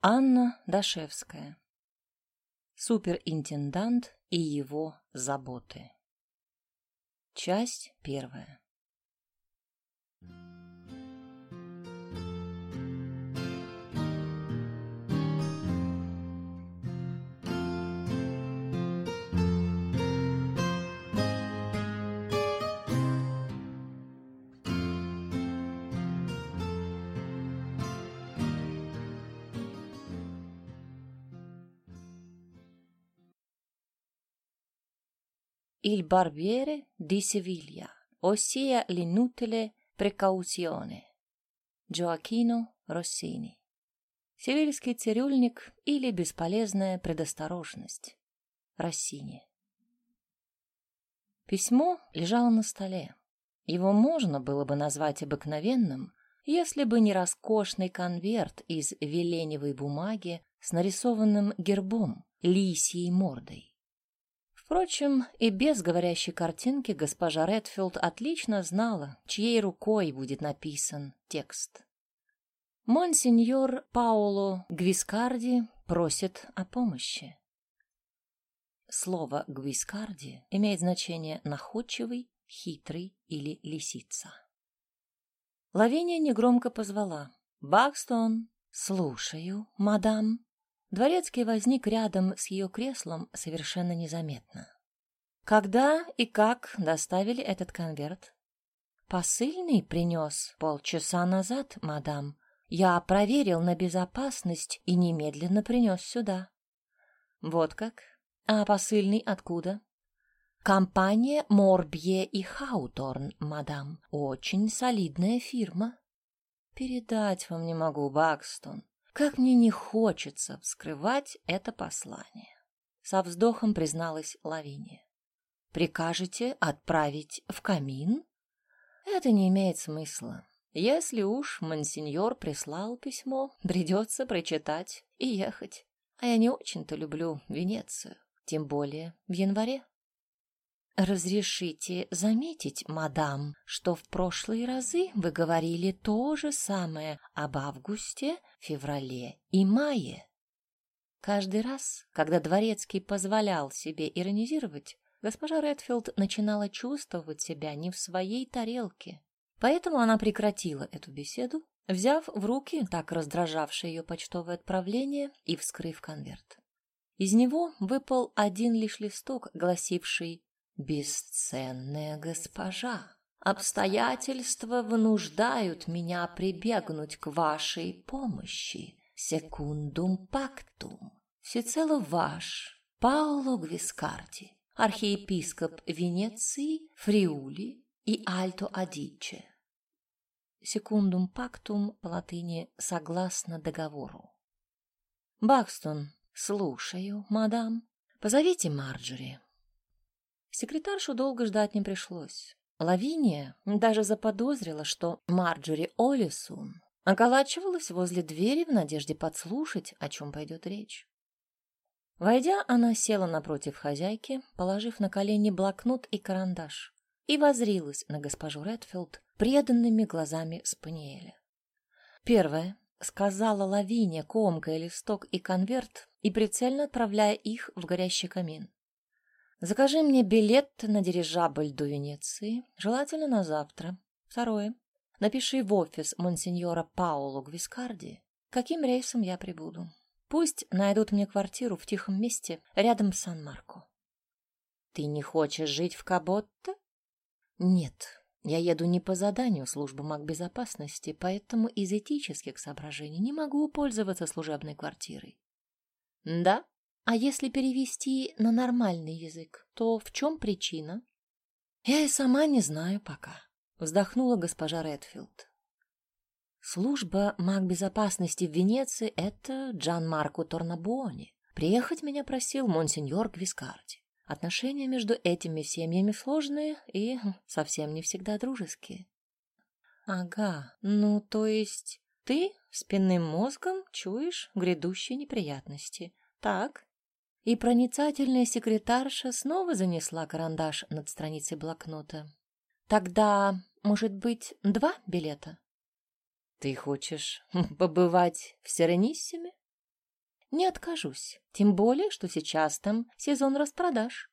Анна Дашевская. Суперинтендант и его заботы. Часть первая. Il barbiere di Siviglia, ossia l'inutile precauzione. Джоакино Россини. Севильский цирюльник или бесполезная предосторожность. Россини. Письмо лежало на столе. Его можно было бы назвать обыкновенным, если бы не роскошный конверт из веленевой бумаги с нарисованным гербом, лисьей мордой. Впрочем, и без говорящей картинки госпожа Редфилд отлично знала, чьей рукой будет написан текст. Монсеньор Паоло Гвискарди просит о помощи. Слово «гвискарди» имеет значение «находчивый», «хитрый» или «лисица». Лавиния негромко позвала. «Бакстон, слушаю, мадам». Дворецкий возник рядом с ее креслом совершенно незаметно. Когда и как доставили этот конверт? Посыльный принес полчаса назад, мадам. Я проверил на безопасность и немедленно принес сюда. Вот как? А посыльный откуда? Компания Морбье и Хауторн, мадам. Очень солидная фирма. Передать вам не могу, Бакстон. Как мне не хочется вскрывать это послание. Со вздохом призналась Лавиния. Прикажете отправить в камин? Это не имеет смысла. Если уж монсеньор прислал письмо, придется прочитать и ехать. А я не очень-то люблю Венецию, тем более в январе. «Разрешите заметить, мадам, что в прошлые разы вы говорили то же самое об августе, феврале и мае». Каждый раз, когда Дворецкий позволял себе иронизировать, госпожа Редфилд начинала чувствовать себя не в своей тарелке. Поэтому она прекратила эту беседу, взяв в руки так раздражавшее ее почтовое отправление и вскрыв конверт. Из него выпал один лишь листок, гласивший «Бесценная госпожа, обстоятельства вынуждают меня прибегнуть к вашей помощи. Секундум пактум. Всецело ваш, Паоло Гвискарди, архиепископ Венеции, Фриули и Альто Адиче». Секундум пактум по латыни «согласно договору». «Бакстон, слушаю, мадам. Позовите Марджори». Секретаршу долго ждать не пришлось. Лавиния даже заподозрила, что Марджори Олисун околачивалась возле двери в надежде подслушать, о чем пойдет речь. Войдя, она села напротив хозяйки, положив на колени блокнот и карандаш, и возрилась на госпожу Редфилд преданными глазами Спаниеля. Первое, сказала Лавиния, комкая листок и конверт и прицельно отправляя их в горящий камин. Закажи мне билет на дирижабль до Венеции, желательно на завтра. Второе. Напиши в офис монсеньора Пауло Гвискарди, каким рейсом я прибуду. Пусть найдут мне квартиру в тихом месте рядом с Сан-Марко. Ты не хочешь жить в Каботте? Нет, я еду не по заданию службы магбезопасности, поэтому из этических соображений не могу пользоваться служебной квартирой. Да, а если перевести на нормальный язык, то в чем причина? Я и сама не знаю пока, вздохнула госпожа Редфилд. Служба магбезопасности в Венеции — это Джан Марко Торнабуони. Приехать меня просил монсеньор Гвискарди. Отношения между этими семьями сложные и совсем не всегда дружеские. Ага, ну то есть ты спинным мозгом чуешь грядущие неприятности. Так? И проницательная секретарша снова занесла карандаш над страницей блокнота. Тогда, может быть, два билета? Ты хочешь побывать в Серениссиме? Не откажусь, тем более, что сейчас там сезон распродаж.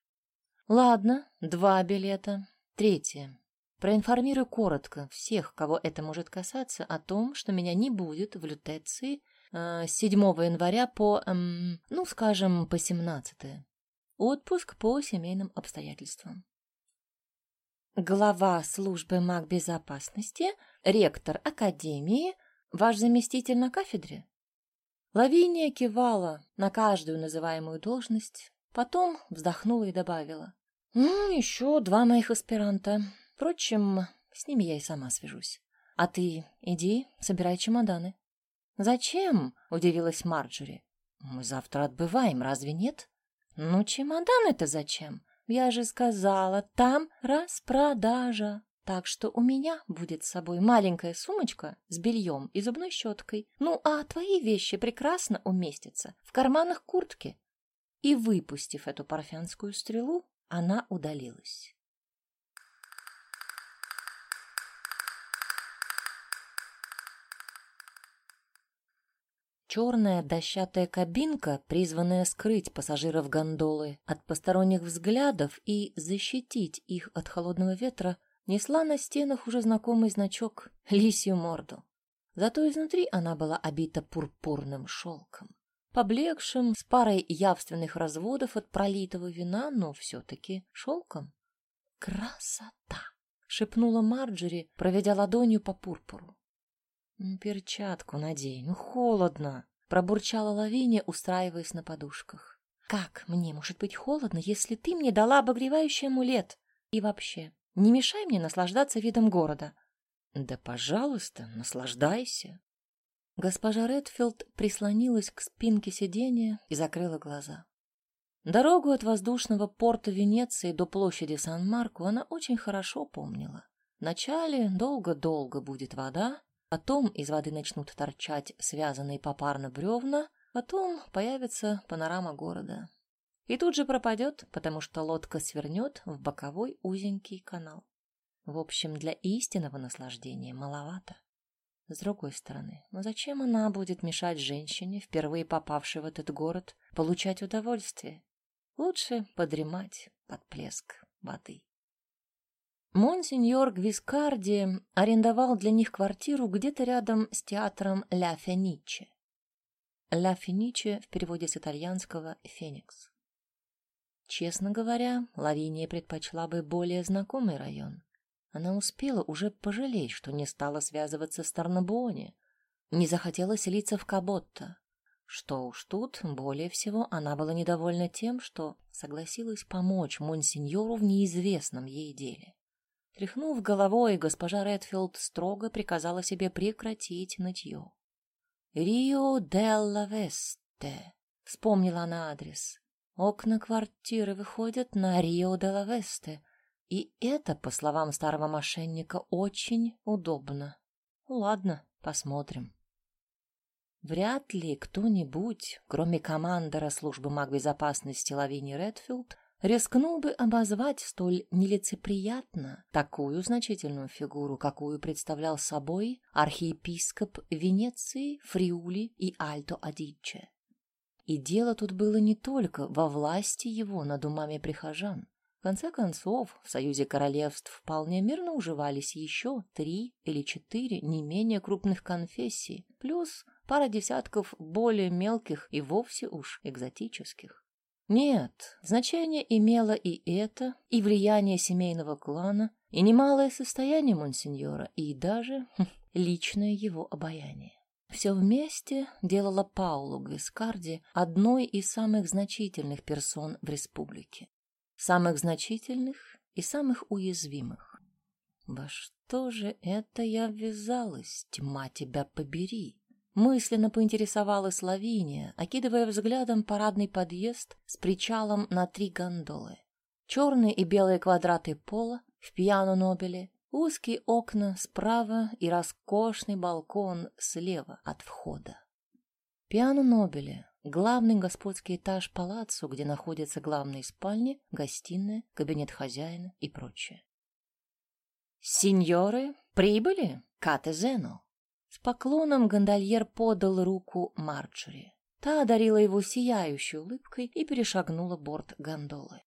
Ладно, два билета. Третье. Проинформирую коротко всех, кого это может касаться, о том, что меня не будет в лютеции с 7 января по, эм, ну, скажем, по 17. Отпуск по семейным обстоятельствам. Глава службы магбезопасности, ректор академии, ваш заместитель на кафедре? Лавиния кивала на каждую называемую должность, потом вздохнула и добавила. «Ну, еще два моих аспиранта. Впрочем, с ними я и сама свяжусь. А ты иди, собирай чемоданы». «Зачем?» — удивилась Марджори. «Мы завтра отбываем, разве нет?» «Ну, чемодан-то зачем? Я же сказала, там распродажа». Так что у меня будет с собой маленькая сумочка с бельем и зубной щеткой. Ну, а твои вещи прекрасно уместятся в карманах куртки. И, выпустив эту парфянскую стрелу, она удалилась. Черная дощатая кабинка, призванная скрыть пассажиров гондолы от посторонних взглядов и защитить их от холодного ветра, несла на стенах уже знакомый значок «Лисью морду». Зато изнутри она была обита пурпурным шелком. Поблекшим, с парой явственных разводов от пролитого вина, но все-таки шелком. «Красота!» — шепнула Марджери, проведя ладонью по пурпуру. «Перчатку надень, ну холодно!» — пробурчала Лавиния, устраиваясь на подушках. «Как мне может быть холодно, если ты мне дала обогревающий амулет? И вообще, не мешай мне наслаждаться видом города. Да, пожалуйста, наслаждайся. Госпожа Редфилд прислонилась к спинке сиденья и закрыла глаза. Дорогу от воздушного порта Венеции до площади Сан-Марко она очень хорошо помнила. Вначале долго-долго будет вода, потом из воды начнут торчать связанные попарно бревна, потом появится панорама города и тут же пропадет, потому что лодка свернет в боковой узенький канал. В общем, для истинного наслаждения маловато. С другой стороны, ну зачем она будет мешать женщине, впервые попавшей в этот город, получать удовольствие? Лучше подремать под плеск воды. Монсеньор Гвискарди арендовал для них квартиру где-то рядом с театром Ля Фениче. Ля Фениче в переводе с итальянского «Феникс». Честно говоря, Лавиния предпочла бы более знакомый район. Она успела уже пожалеть, что не стала связываться с Тарнабуоне, не захотела селиться в Каботто. Что уж тут, более всего, она была недовольна тем, что согласилась помочь монсеньору в неизвестном ей деле. Тряхнув головой, госпожа Редфилд строго приказала себе прекратить нытье. «Рио делла Весте», — вспомнила она адрес. Окна квартиры выходят на Рио-де-ла-Весте, и это, по словам старого мошенника, очень удобно. Ладно, посмотрим. Вряд ли кто-нибудь, кроме командора службы магбезопасности Лавини Редфилд, рискнул бы обозвать столь нелицеприятно такую значительную фигуру, какую представлял собой архиепископ Венеции, Фриули и Альто-Адиче. И дело тут было не только во власти его над умами прихожан. В конце концов, в Союзе Королевств вполне мирно уживались еще три или четыре не менее крупных конфессий, плюс пара десятков более мелких и вовсе уж экзотических. Нет, значение имело и это, и влияние семейного клана, и немалое состояние монсеньора, и даже хм, личное его обаяние. Все вместе делало Паулу Гвискарди одной из самых значительных персон в республике. Самых значительных и самых уязвимых. Во что же это я ввязалась, тьма тебя побери? Мысленно поинтересовалась Лавиния, окидывая взглядом парадный подъезд с причалом на три гондолы. Черные и белые квадраты пола в пьяно-нобеле, Узкие окна справа и роскошный балкон слева от входа. Пиано Нобеле — главный господский этаж палаццо, где находятся главные спальни, гостиная, кабинет хозяина и прочее. «Сеньоры, прибыли? Катезену!» С поклоном гондольер подал руку Марджори. Та одарила его сияющей улыбкой и перешагнула борт гондолы.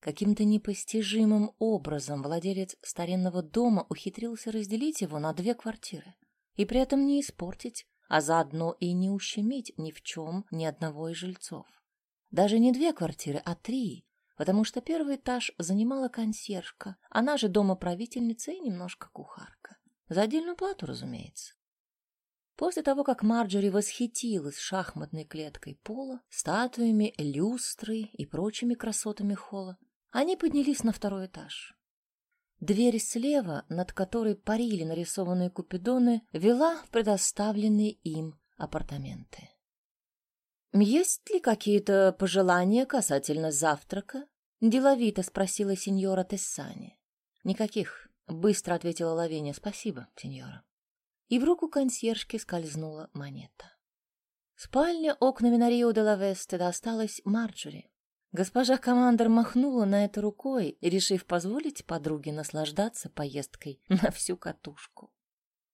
Каким-то непостижимым образом владелец старинного дома ухитрился разделить его на две квартиры и при этом не испортить, а заодно и не ущемить ни в чем ни одного из жильцов. Даже не две квартиры, а три, потому что первый этаж занимала консьержка, она же домоправительница и немножко кухарка. За отдельную плату, разумеется. После того, как Марджори восхитилась шахматной клеткой пола, статуями, люстрой и прочими красотами холла, они поднялись на второй этаж. Дверь слева, над которой парили нарисованные купидоны, вела в предоставленные им апартаменты. «Есть ли какие-то пожелания касательно завтрака?» — деловито спросила сеньора Тессани. «Никаких», — быстро ответила Лавиния. «Спасибо, сеньора» и в руку консьержки скользнула монета. Спальня окнами на Рио де ла Весте досталась Марджори. Госпожа командор махнула на это рукой, решив позволить подруге наслаждаться поездкой на всю катушку.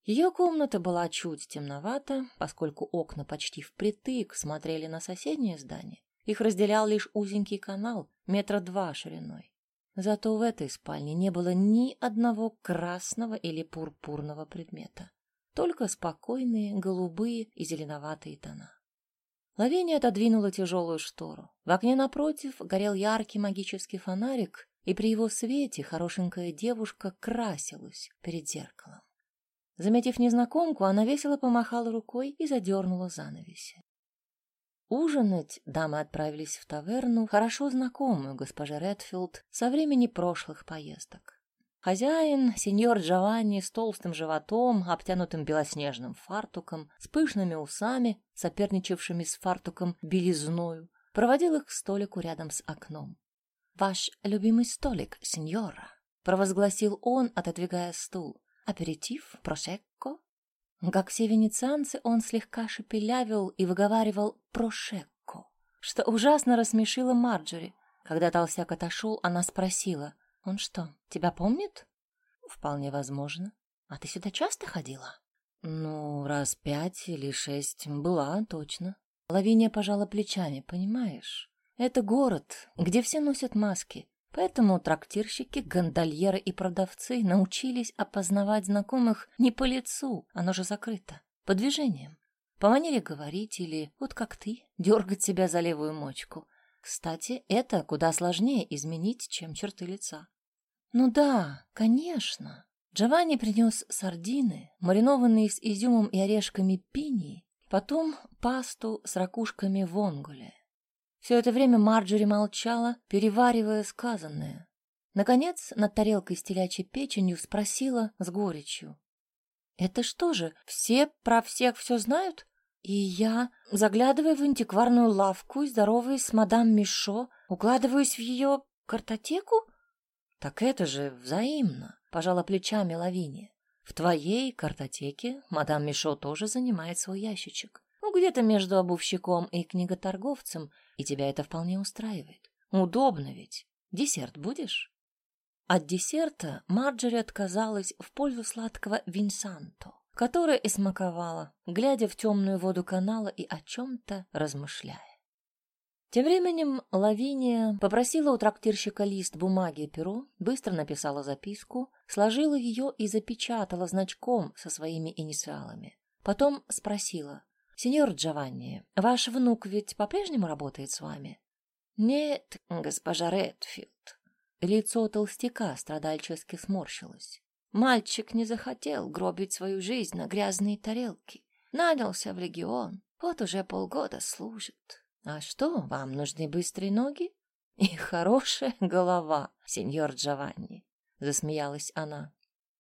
Ее комната была чуть темновата, поскольку окна почти впритык смотрели на соседнее здание. Их разделял лишь узенький канал, метра два шириной. Зато в этой спальне не было ни одного красного или пурпурного предмета только спокойные голубые и зеленоватые тона. Лавиния отодвинула тяжелую штору. В окне напротив горел яркий магический фонарик, и при его свете хорошенькая девушка красилась перед зеркалом. Заметив незнакомку, она весело помахала рукой и задернула занавеси. Ужинать дамы отправились в таверну, хорошо знакомую госпоже Редфилд со времени прошлых поездок. Хозяин, сеньор Джованни с толстым животом, обтянутым белоснежным фартуком, с пышными усами, соперничавшими с фартуком белизною, проводил их к столику рядом с окном. «Ваш любимый столик, сеньора», — провозгласил он, отодвигая стул. «Аперитив, прошекко». Как все венецианцы, он слегка шепелявил и выговаривал «прошекко», что ужасно рассмешило Марджори. Когда толстяк отошел, она спросила — он что, тебя помнит? Вполне возможно. А ты сюда часто ходила? Ну, раз пять или шесть была, точно. Лавиния пожала плечами, понимаешь? Это город, где все носят маски. Поэтому трактирщики, гондольеры и продавцы научились опознавать знакомых не по лицу, оно же закрыто, по движениям. По манере говорить или, вот как ты, дергать себя за левую мочку. Кстати, это куда сложнее изменить, чем черты лица. Ну да, конечно. Джованни принес сардины, маринованные с изюмом и орешками пинии, потом пасту с ракушками вонгуле. Все это время Марджори молчала, переваривая сказанное. Наконец, над тарелкой с телячьей печенью спросила с горечью. «Это что же, все про всех все знают? И я, заглядывая в антикварную лавку и здороваясь с мадам Мишо, укладываюсь в ее картотеку?» Так это же взаимно, пожала плечами Лавиния. В твоей картотеке мадам Мишо тоже занимает свой ящичек. Где-то между обувщиком и книготорговцем, и тебя это вполне устраивает. Удобно ведь. Десерт будешь? От десерта Марджери отказалась в пользу сладкого винсанто, которое и смаковала, глядя в темную воду канала и о чем-то размышляя. Тем временем Лавиния попросила у трактирщика лист бумаги и перо, быстро написала записку, сложила ее и запечатала значком со своими инициалами. Потом спросила, «Сеньор Джованни, ваш внук ведь по-прежнему работает с вами?» «Нет, госпожа Редфилд». Лицо толстяка страдальчески сморщилось. Мальчик не захотел гробить свою жизнь на грязные тарелки. Нанялся в легион, вот уже полгода служит. А что, вам нужны быстрые ноги? И хорошая голова, сеньор Джованни, засмеялась она.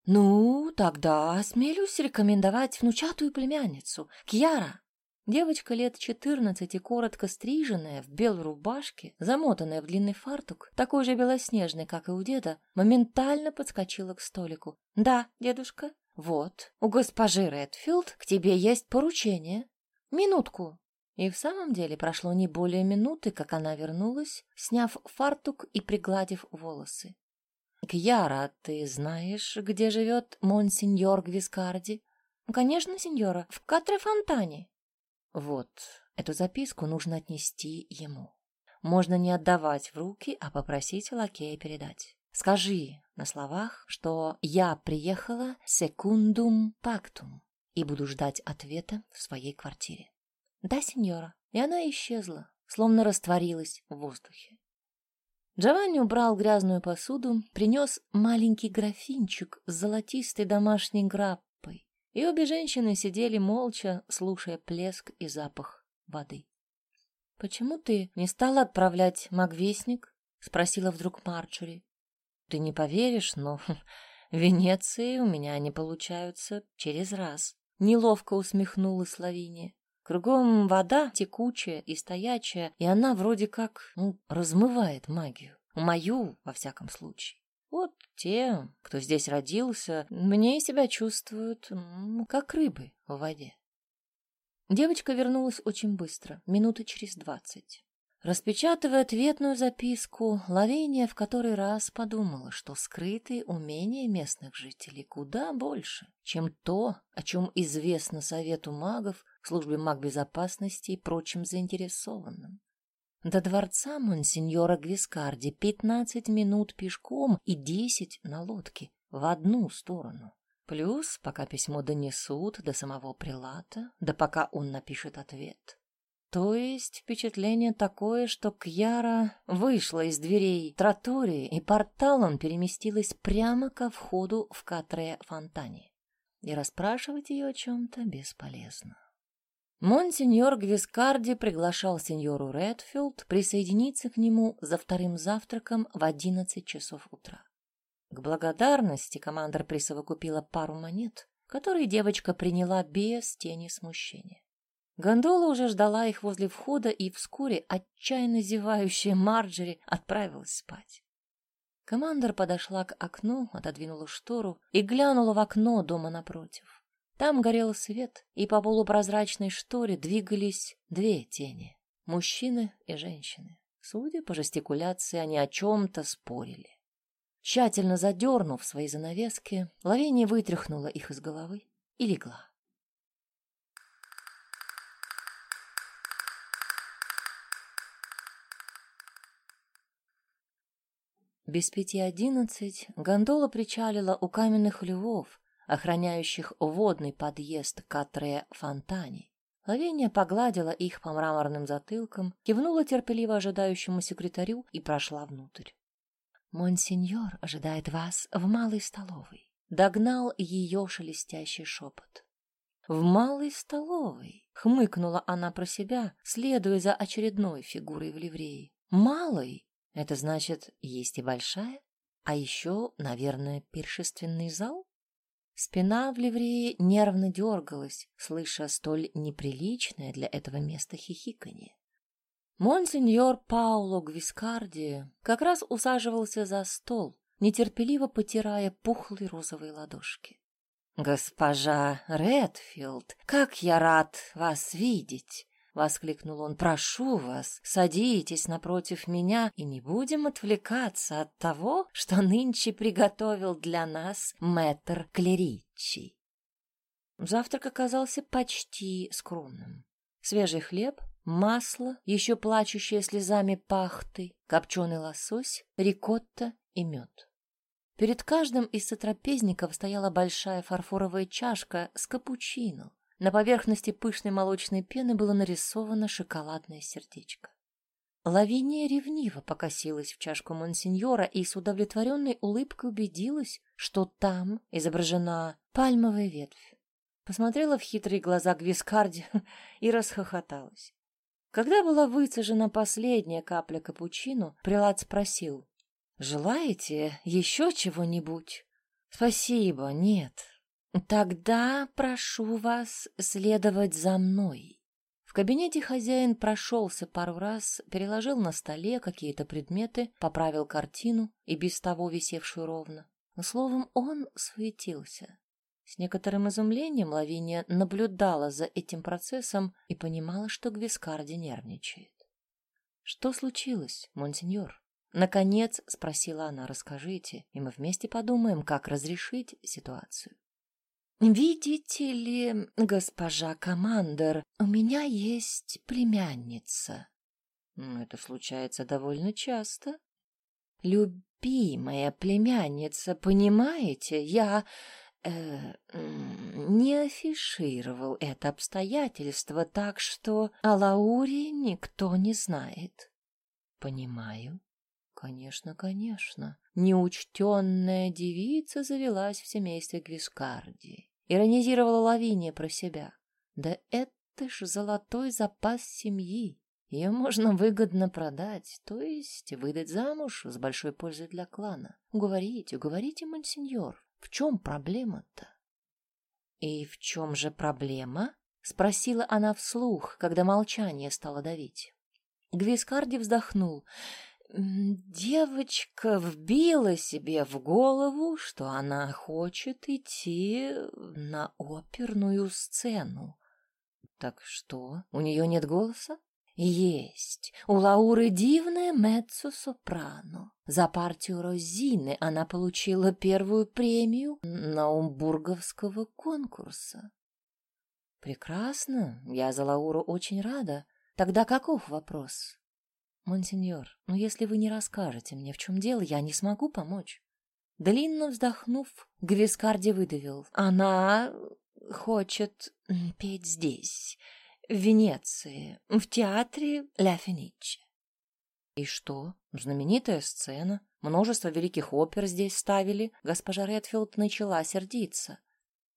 Ну, тогда осмелюсь рекомендовать внучатую племянницу, Кьяра. Девочка лет четырнадцати, коротко стриженная, в белой рубашке, замотанная в длинный фартук, такой же белоснежный, как и у деда, моментально подскочила к столику. «Да, дедушка, вот, у госпожи Редфилд к тебе есть поручение. Минутку, и в самом деле прошло не более минуты, как она вернулась, сняв фартук и пригладив волосы. «Кьяра, ты знаешь, где живет монсеньор Гвискарди?» «Конечно, сеньора, в Катре-Фонтане». «Вот, Эту записку нужно отнести ему. Можно не отдавать в руки, а попросить лакея передать. Скажи на словах, что я приехала секундум пактум и буду ждать ответа в своей квартире. Да, сеньора. И она исчезла, словно растворилась в воздухе. Джованни убрал грязную посуду, принес маленький графинчик с золотистой домашней граппой, и обе женщины сидели молча, слушая плеск и запах воды. — Почему ты не стала отправлять магвестник? — спросила вдруг Марджори. — Ты не поверишь, но в Венеции у меня они получаются через раз. Неловко усмехнулась Лавиния. Кругом вода текучая и стоячая, и она вроде как ну, размывает магию. Мою, во всяком случае. Вот те, кто здесь родился, мне себя чувствуют как рыбы в воде. Девочка вернулась очень быстро, минуты через двадцать. Распечатывая ответную записку, Лавения в который раз подумала, что скрытые умения местных жителей куда больше, чем то, о чем известно Совету магов, службе магбезопасности и прочим заинтересованным. До дворца монсеньора Гвискарди пятнадцать минут пешком и десять на лодке в одну сторону. Плюс, пока письмо донесут до самого прилата, да пока он напишет ответ. То есть впечатление такое, что Кьяра вышла из дверей тротории и порталом переместилась прямо ко входу в Катре Фонтане. И расспрашивать ее о чем-то бесполезно. Монсеньор Гвискарди приглашал сеньору Редфилд присоединиться к нему за вторым завтраком в одиннадцать часов утра. К благодарности командор присовокупила пару монет, которые девочка приняла без тени смущения. Гондола уже ждала их возле входа, и вскоре отчаянно зевающая Марджери отправилась спать. Командор подошла к окну, отодвинула штору и глянула в окно дома напротив. Там горел свет, и по полупрозрачной шторе двигались две тени — мужчины и женщины. Судя по жестикуляции, они о чем-то спорили. Тщательно задернув свои занавески, Лавения вытряхнула их из головы и легла. Без пяти одиннадцать гондола причалила у каменных львов, охраняющих водный подъезд к Атре Фонтане. Лавения погладила их по мраморным затылкам, кивнула терпеливо ожидающему секретарю и прошла внутрь. «Монсеньор ожидает вас в малой столовой», — догнал ее шелестящий шепот. «В малой столовой», — хмыкнула она про себя, следуя за очередной фигурой в ливреи. «Малой? Это значит, есть и большая? А еще, наверное, пиршественный зал?» Спина в ливрее нервно дергалась, слыша столь неприличное для этого места хихиканье. Монсеньор Пауло Гвискарди как раз усаживался за стол, нетерпеливо потирая пухлые розовые ладошки. «Госпожа Редфилд, как я рад вас видеть!» — воскликнул он. «Прошу вас, садитесь напротив меня и не будем отвлекаться от того, что нынче приготовил для нас мэтр Клеричи». Завтрак оказался почти скромным. Свежий хлеб, масло, еще плачущее слезами пахты, копченый лосось, рикотта и мед. Перед каждым из сотрапезников стояла большая фарфоровая чашка с капучино. На поверхности пышной молочной пены было нарисовано шоколадное сердечко. Лавиния ревниво покосилась в чашку монсеньора и с удовлетворенной улыбкой убедилась, что там изображена пальмовая ветвь. Посмотрела в хитрые глаза Гвискарди и расхохоталась. Когда была выцежена последняя капля капучино, прилад спросил, «Желаете еще чего-нибудь?» «Спасибо, нет. Тогда прошу вас следовать за мной». В кабинете хозяин прошелся пару раз, переложил на столе какие-то предметы, поправил картину и без того висевшую ровно. Словом, он суетился. С некоторым изумлением Лавиния наблюдала за этим процессом и понимала, что Гвискарди нервничает. «Что случилось, монсеньор?» Наконец спросила она, расскажите, и мы вместе подумаем, как разрешить ситуацию. Видите ли, госпожа командор, у меня есть племянница. Это случается довольно часто. Любимая племянница, понимаете, я э, не афишировал это обстоятельство, так что о Лауре никто не знает. Понимаю. Конечно, конечно. Неучтенная девица завелась в семействе Гвискарди. Иронизировала Лавиния про себя. Да это ж золотой запас семьи. Ее можно выгодно продать, то есть выдать замуж с большой пользой для клана. Уговорите, уговорите, монсеньор. В чем проблема-то? И в чем же проблема? Спросила она вслух, когда молчание стало давить. Гвискарди вздохнул. Девочка вбила себе в голову, что она хочет идти на оперную сцену. Так что, у нее нет голоса? Есть. У Лауры дивная меццо-сопрано. За партию Розины она получила первую премию Наумбурговского конкурса. Прекрасно. Я за Лауру очень рада. Тогда каков вопрос? «Монсеньор, но ну если вы не расскажете мне, в чем дело, я не смогу помочь». Длинно вздохнув, Гвискарди выдавил. «Она хочет петь здесь, в Венеции, в театре Ля Фениче». «И что? Знаменитая сцена. Множество великих опер здесь ставили». Госпожа Редфилд начала сердиться.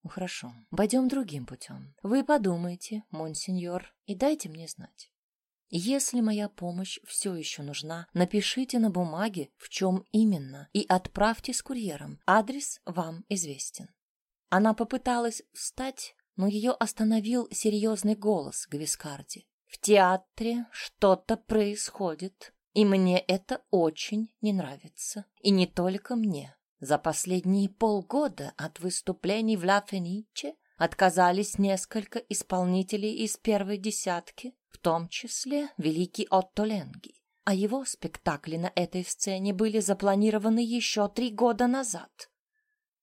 «Ну хорошо, пойдем другим путем. Вы подумайте, монсеньор, и дайте мне знать». Если моя помощь все еще нужна, напишите на бумаге, в чем именно, и отправьте с курьером. Адрес вам известен. Она попыталась встать, но ее остановил серьезный голос Гвискарди. В театре что-то происходит, и мне это очень не нравится. И не только мне. За последние полгода от выступлений в Ла Фениче отказались несколько исполнителей из первой десятки, в том числе великий Отто Ленги. А его спектакли на этой сцене были запланированы еще три года назад.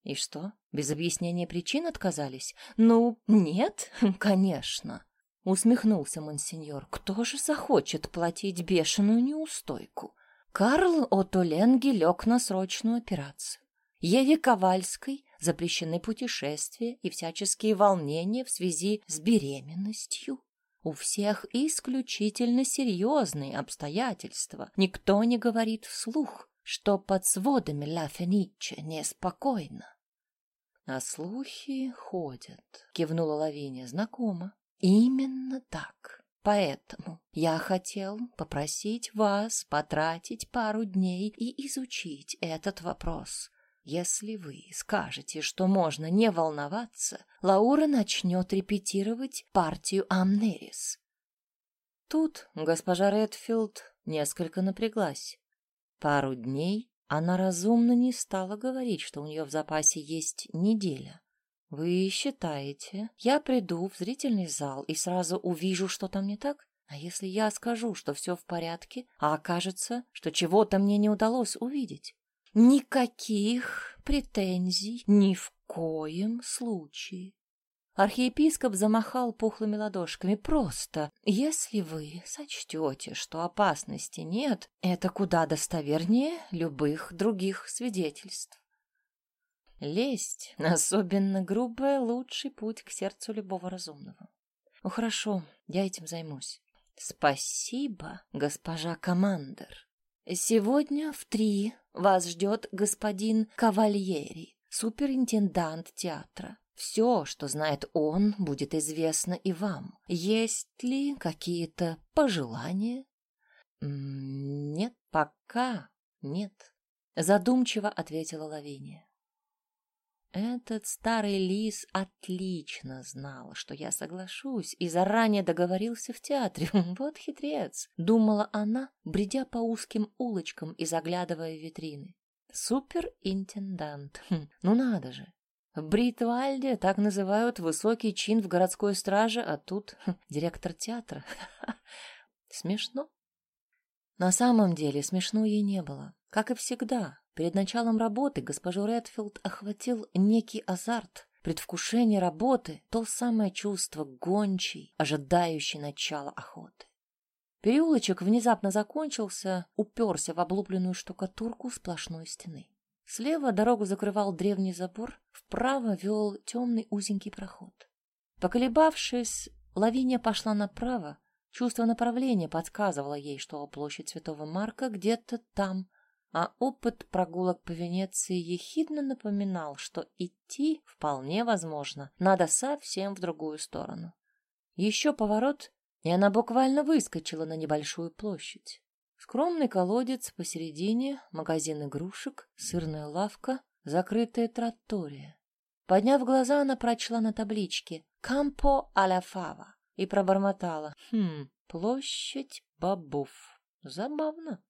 И что, без объяснения причин отказались? Ну, нет, конечно. Усмехнулся монсеньор. Кто же захочет платить бешеную неустойку? Карл Отто Ленги лег на срочную операцию. Еве Ковальской запрещены путешествия и всяческие волнения в связи с беременностью. У всех исключительно серьезные обстоятельства. Никто не говорит вслух, что под сводами Ла Фениче неспокойно. А слухи ходят, кивнула Лавиния, знакомо. Именно так. Поэтому я хотел попросить вас потратить пару дней и изучить этот вопрос. Если вы скажете, что можно не волноваться, Лаура начнет репетировать партию Амнерис. Тут госпожа Редфилд несколько напряглась. Пару дней она разумно не стала говорить, что у нее в запасе есть неделя. Вы считаете, я приду в зрительный зал и сразу увижу, что там не так? А если я скажу, что все в порядке, а окажется, что чего-то мне не удалось увидеть? Никаких претензий ни в коем случае. Архиепископ замахал пухлыми ладошками. Просто, если вы сочтете, что опасности нет, это куда достовернее любых других свидетельств. Лесть, особенно грубая, лучший путь к сердцу любого разумного. Ну хорошо, я этим займусь. Спасибо, госпожа командир. Сегодня в три вас ждет господин Кавальери, суперинтендант театра. Все, что знает он, будет известно и вам. Есть ли какие-то пожелания? Нет, пока нет, задумчиво ответила Лавиния. Этот старый лис отлично знал, что я соглашусь, и заранее договорился в театре. Вот хитрец, думала она, бредя по узким улочкам и заглядывая в витрины. Суперинтендант. Хм, ну надо же. В Бритвальде так называют высокий чин в городской страже, а тут хм, директор театра. Смешно. На самом деле смешно ей не было. Как и всегда, Перед началом работы госпожу Редфилд охватил некий азарт. предвкушение работы, то самое чувство гончей, ожидающей начала охоты. Переулочек внезапно закончился, уперся в облупленную штукатурку сплошной стены. Слева дорогу закрывал древний забор, вправо вел темный узенький проход. Поколебавшись, Лавиния пошла направо. Чувство направления подсказывало ей, что площадь Святого Марка где-то там, а опыт прогулок по Венеции ехидно напоминал, что идти, вполне возможно, надо совсем в другую сторону. Еще поворот, и она буквально выскочила на небольшую площадь. Скромный колодец посередине, магазин игрушек, сырная лавка, закрытая тротория. Подняв глаза, она прочла на табличке «Кампо аля фава» и пробормотала «Хм, площадь бобов. Забавно».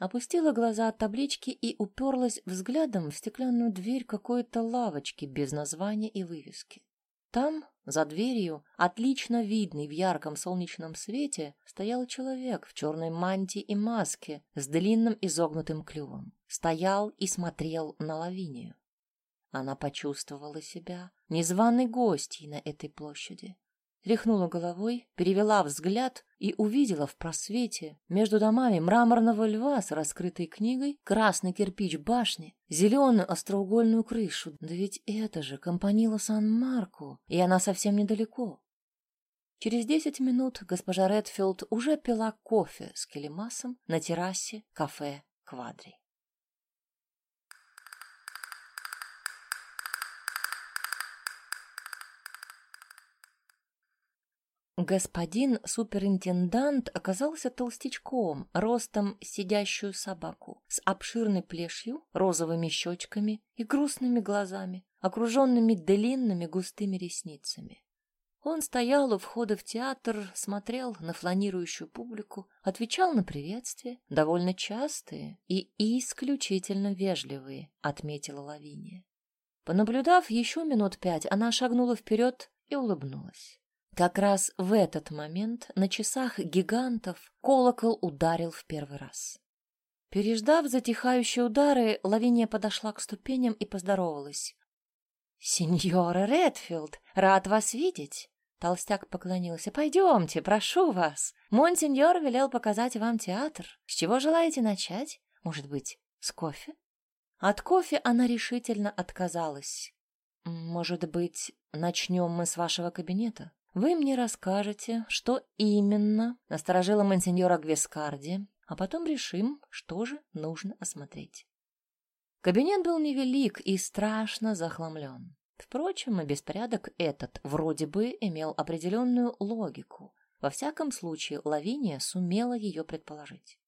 Опустила глаза от таблички и уперлась взглядом в стеклянную дверь какой-то лавочки без названия и вывески. Там, за дверью, отлично видный в ярком солнечном свете, стоял человек в черной мантии и маске с длинным изогнутым клювом. Стоял и смотрел на лавинию. Она почувствовала себя незваной гостьей на этой площади. Тряхнула головой, перевела взгляд и увидела в просвете между домами мраморного льва с раскрытой книгой, красный кирпич башни, зеленую остроугольную крышу. Да ведь это же компанила Сан-Марко, и она совсем недалеко. Через десять минут госпожа Редфилд уже пила кофе с келемасом на террасе кафе «Квадри». Господин суперинтендант оказался толстячком, ростом сидящую собаку, с обширной плешью, розовыми щечками и грустными глазами, окруженными длинными густыми ресницами. Он стоял у входа в театр, смотрел на фланирующую публику, отвечал на приветствия, довольно частые и исключительно вежливые, отметила Лавиния. Понаблюдав еще минут пять, она шагнула вперед и улыбнулась. Как раз в этот момент на часах гигантов колокол ударил в первый раз. Переждав затихающие удары, Лавиния подошла к ступеням и поздоровалась. «Сеньора Редфилд, рад вас видеть!» Толстяк поклонился. «Пойдемте, прошу вас. Монсеньор велел показать вам театр. С чего желаете начать? Может быть, с кофе?» От кофе она решительно отказалась. «Может быть, начнем мы с вашего кабинета?» Вы мне расскажете, что именно насторожило мансиньора Гвескарди, а потом решим, что же нужно осмотреть. Кабинет был невелик и страшно захламлен. Впрочем, и беспорядок этот вроде бы имел определенную логику. Во всяком случае, Лавиния сумела ее предположить.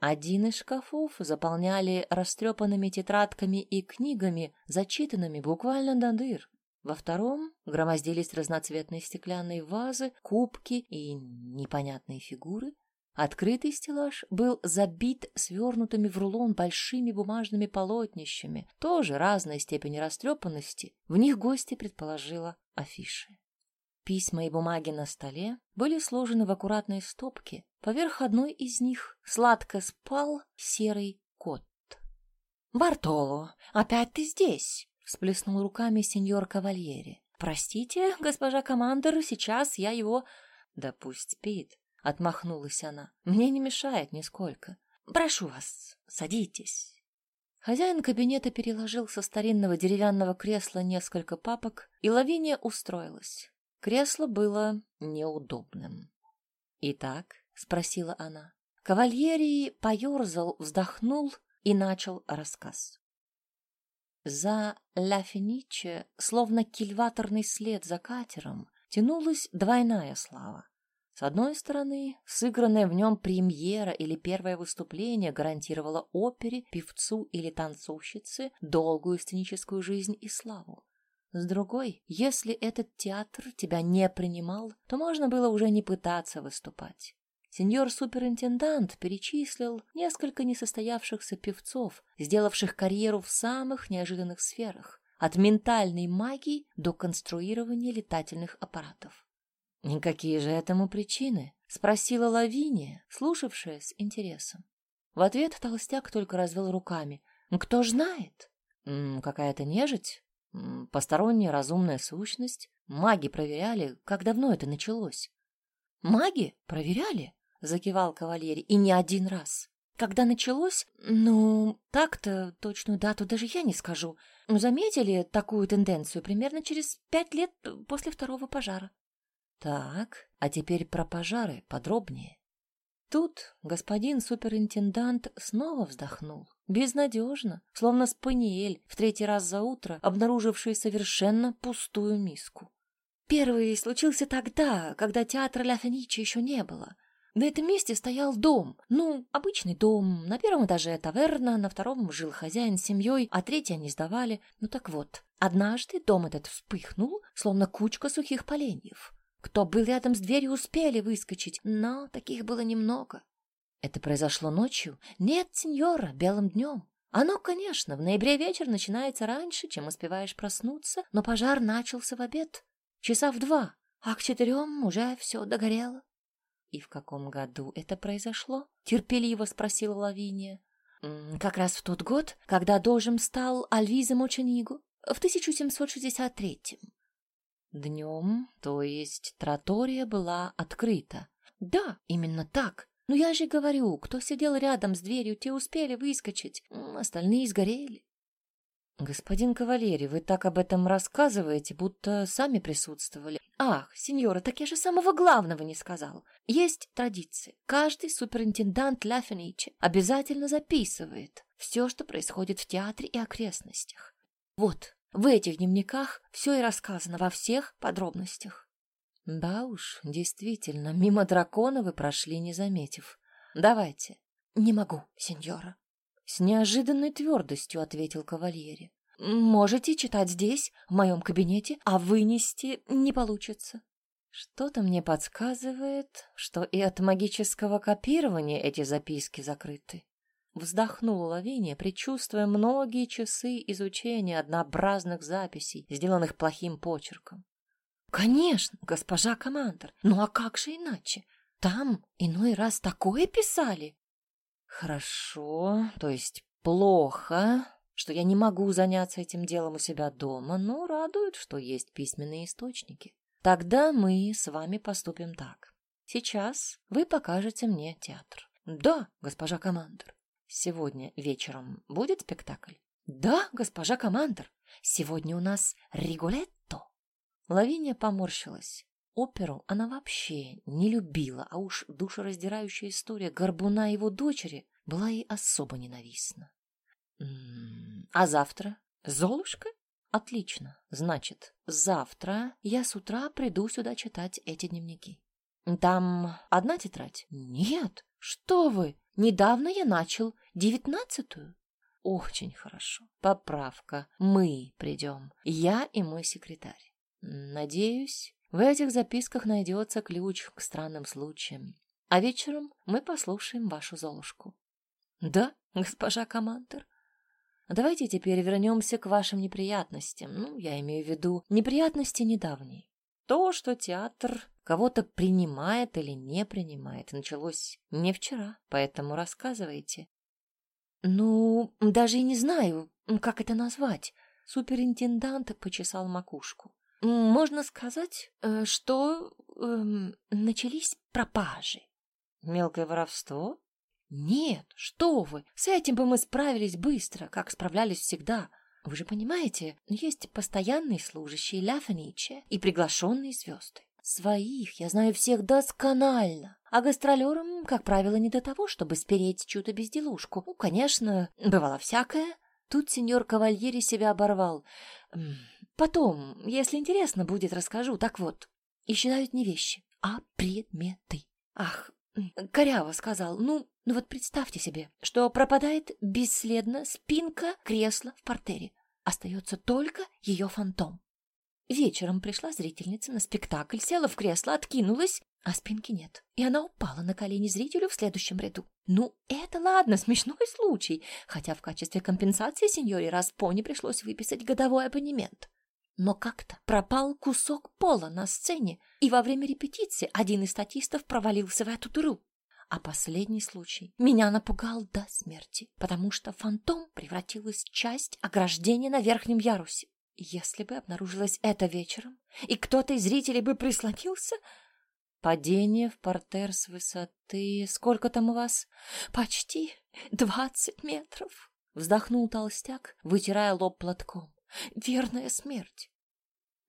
Один из шкафов заполняли растрепанными тетрадками и книгами, зачитанными буквально до дыр. Во втором громоздились разноцветные стеклянные вазы, кубки и непонятные фигуры. Открытый стеллаж был забит свернутыми в рулон большими бумажными полотнищами, тоже разной степени растрепанности. В них гости предположила афиши. Письма и бумаги на столе были сложены в аккуратные стопки. Поверх одной из них сладко спал серый кот. «Бартоло, опять ты здесь!» Всплеснул руками сеньор Кавальери. «Простите, госпожа командор, сейчас я его...» «Да пусть спит», — отмахнулась она. «Мне не мешает нисколько. Прошу вас, садитесь». Хозяин кабинета переложил со старинного деревянного кресла несколько папок, и Лавиния устроилась. Кресло было неудобным. «Итак?» — спросила она. Кавальери поерзал, вздохнул и начал рассказ. За Ля Фениче, словно кильваторный след за катером, тянулась двойная слава. С одной стороны, сыгранная в нем премьера или первое выступление гарантировало опере, певцу или танцовщице долгую сценическую жизнь и славу. С другой, если этот театр тебя не принимал, то можно было уже не пытаться выступать. Сеньор-суперинтендант перечислил несколько несостоявшихся певцов, сделавших карьеру в самых неожиданных сферах, от ментальной магии до конструирования летательных аппаратов. «Никакие же этому причины?» — спросила Лавиния, слушавшая с интересом. В ответ толстяк только развел руками. «Кто ж знает? Какая-то нежить? Посторонняя разумная сущность. Маги проверяли, как давно это началось. Маги проверяли, закивал кавалерий, и не один раз. Когда началось, ну, так-то точную дату даже я не скажу. Заметили такую тенденцию примерно через пять лет после второго пожара. Так, а теперь про пожары подробнее. Тут господин суперинтендант снова вздохнул. Безнадежно, словно спаниель, в третий раз за утро обнаруживший совершенно пустую миску. Первый случился тогда, когда театра Ля Феничи еще не было. На этом месте стоял дом, ну, обычный дом. На первом этаже таверна, на втором жил хозяин с семьей, а третий они сдавали. Ну так вот, однажды дом этот вспыхнул, словно кучка сухих поленьев. Кто был рядом с дверью, успели выскочить, но таких было немного. Это произошло ночью? Нет, сеньора, белым днем. Оно, конечно, в ноябре вечер начинается раньше, чем успеваешь проснуться, но пожар начался в обед, часа в два, а к четырем уже все догорело. — И в каком году это произошло? — терпеливо спросила Лавиния. — Как раз в тот год, когда должен стал Альвиза Моченигу, в 1763-м. Днем, то есть тротория была открыта. Да, именно так. Но я же говорю, кто сидел рядом с дверью, те успели выскочить, остальные сгорели. Господин Кавалери, вы так об этом рассказываете, будто сами присутствовали. Ах, сеньора, так я же самого главного не сказал. Есть традиция. Каждый суперинтендант Ля Феничи обязательно записывает все, что происходит в театре и окрестностях. Вот, в этих дневниках все и рассказано во всех подробностях. Да уж, действительно, мимо дракона вы прошли, не заметив. Давайте. Не могу, сеньора. С неожиданной твердостью ответил кавальери. Можете читать здесь, в моем кабинете, а вынести не получится. Что-то мне подсказывает, что и от магического копирования эти записки закрыты. Вздохнула Лавиния, предчувствуя многие часы изучения однообразных записей, сделанных плохим почерком. «Конечно, госпожа командор, ну а как же иначе? Там иной раз такое писали!» «Хорошо, то есть плохо, что я не могу заняться этим делом у себя дома, но радует, что есть письменные источники. Тогда мы с вами поступим так. Сейчас вы покажете мне театр». «Да, госпожа командор». Сегодня вечером будет спектакль? Да, госпожа командор. Сегодня у нас Риголетто. Лавиния поморщилась. Оперу она вообще не любила, а уж душераздирающая история Горбуна его дочери была ей особо ненавистна. А завтра? Золушка? Отлично. Значит, завтра я с утра приду сюда читать эти дневники. Там одна тетрадь? Нет. Что вы? Недавно я начал девятнадцатую. Очень хорошо. Поправка. Мы придем. Я и мой секретарь. Надеюсь, в этих записках найдется ключ к странным случаям. А вечером мы послушаем вашу Золушку. Да, госпожа командир. Давайте теперь вернемся к вашим неприятностям. Ну, я имею в виду неприятности недавние. То, что театр кого-то принимает или не принимает, началось не вчера, поэтому рассказывайте. Ну, даже и не знаю, как это назвать. Суперинтендант почесал макушку. Можно сказать, э, что эм, начались пропажи. Мелкое воровство? Нет, что вы, с этим бы мы справились быстро, как справлялись всегда. Вы же понимаете, есть постоянные служащие Ляфанича и приглашенные звезды. Своих я знаю всех досконально, а гастролерам, как правило, не до того, чтобы спереть чью-то безделушку. Ну, конечно, бывало всякое. Тут сеньор Кавальери себя оборвал. Потом, если интересно будет, расскажу. Так вот, исчезают не вещи, а предметы. Ах, коряво сказал. Ну, ну вот представьте себе, что пропадает бесследно спинка кресла в портере. Остается только ее фантом. Вечером пришла зрительница на спектакль, села в кресло, откинулась, а спинки нет. И она упала на колени зрителю в следующем ряду. Ну, это ладно, смешной случай, хотя в качестве компенсации сеньоре Распони пришлось выписать годовой абонемент. Но как-то пропал кусок пола на сцене, и во время репетиции один из статистов провалился в эту дыру. А последний случай меня напугал до смерти, потому что фантом превратилась в часть ограждения на верхнем ярусе. если бы обнаружилось это вечером, и кто-то из зрителей бы прислонился... Падение в портер с высоты... Сколько там у вас? Почти двадцать метров. Вздохнул толстяк, вытирая лоб платком. Верная смерть.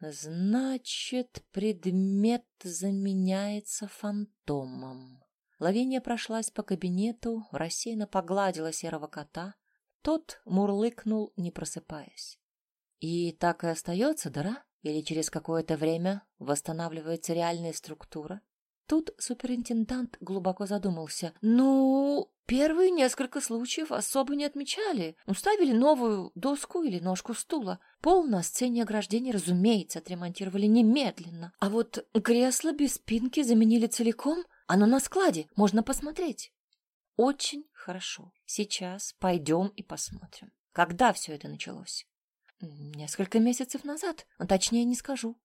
Значит, предмет заменяется фантомом. Лавиния прошлась по кабинету, рассеянно погладила серого кота. Тот мурлыкнул, не просыпаясь. И так и остается дыра? Или через какое-то время восстанавливается реальная структура? Тут суперинтендант глубоко задумался. Ну, первые несколько случаев особо не отмечали. Уставили новую доску или ножку стула. Пол на сцене ограждения, разумеется, отремонтировали немедленно. А вот кресло без спинки заменили целиком. Оно на складе, можно посмотреть. Очень хорошо. Сейчас пойдем и посмотрим. Когда все это началось? Несколько месяцев назад, точнее не скажу.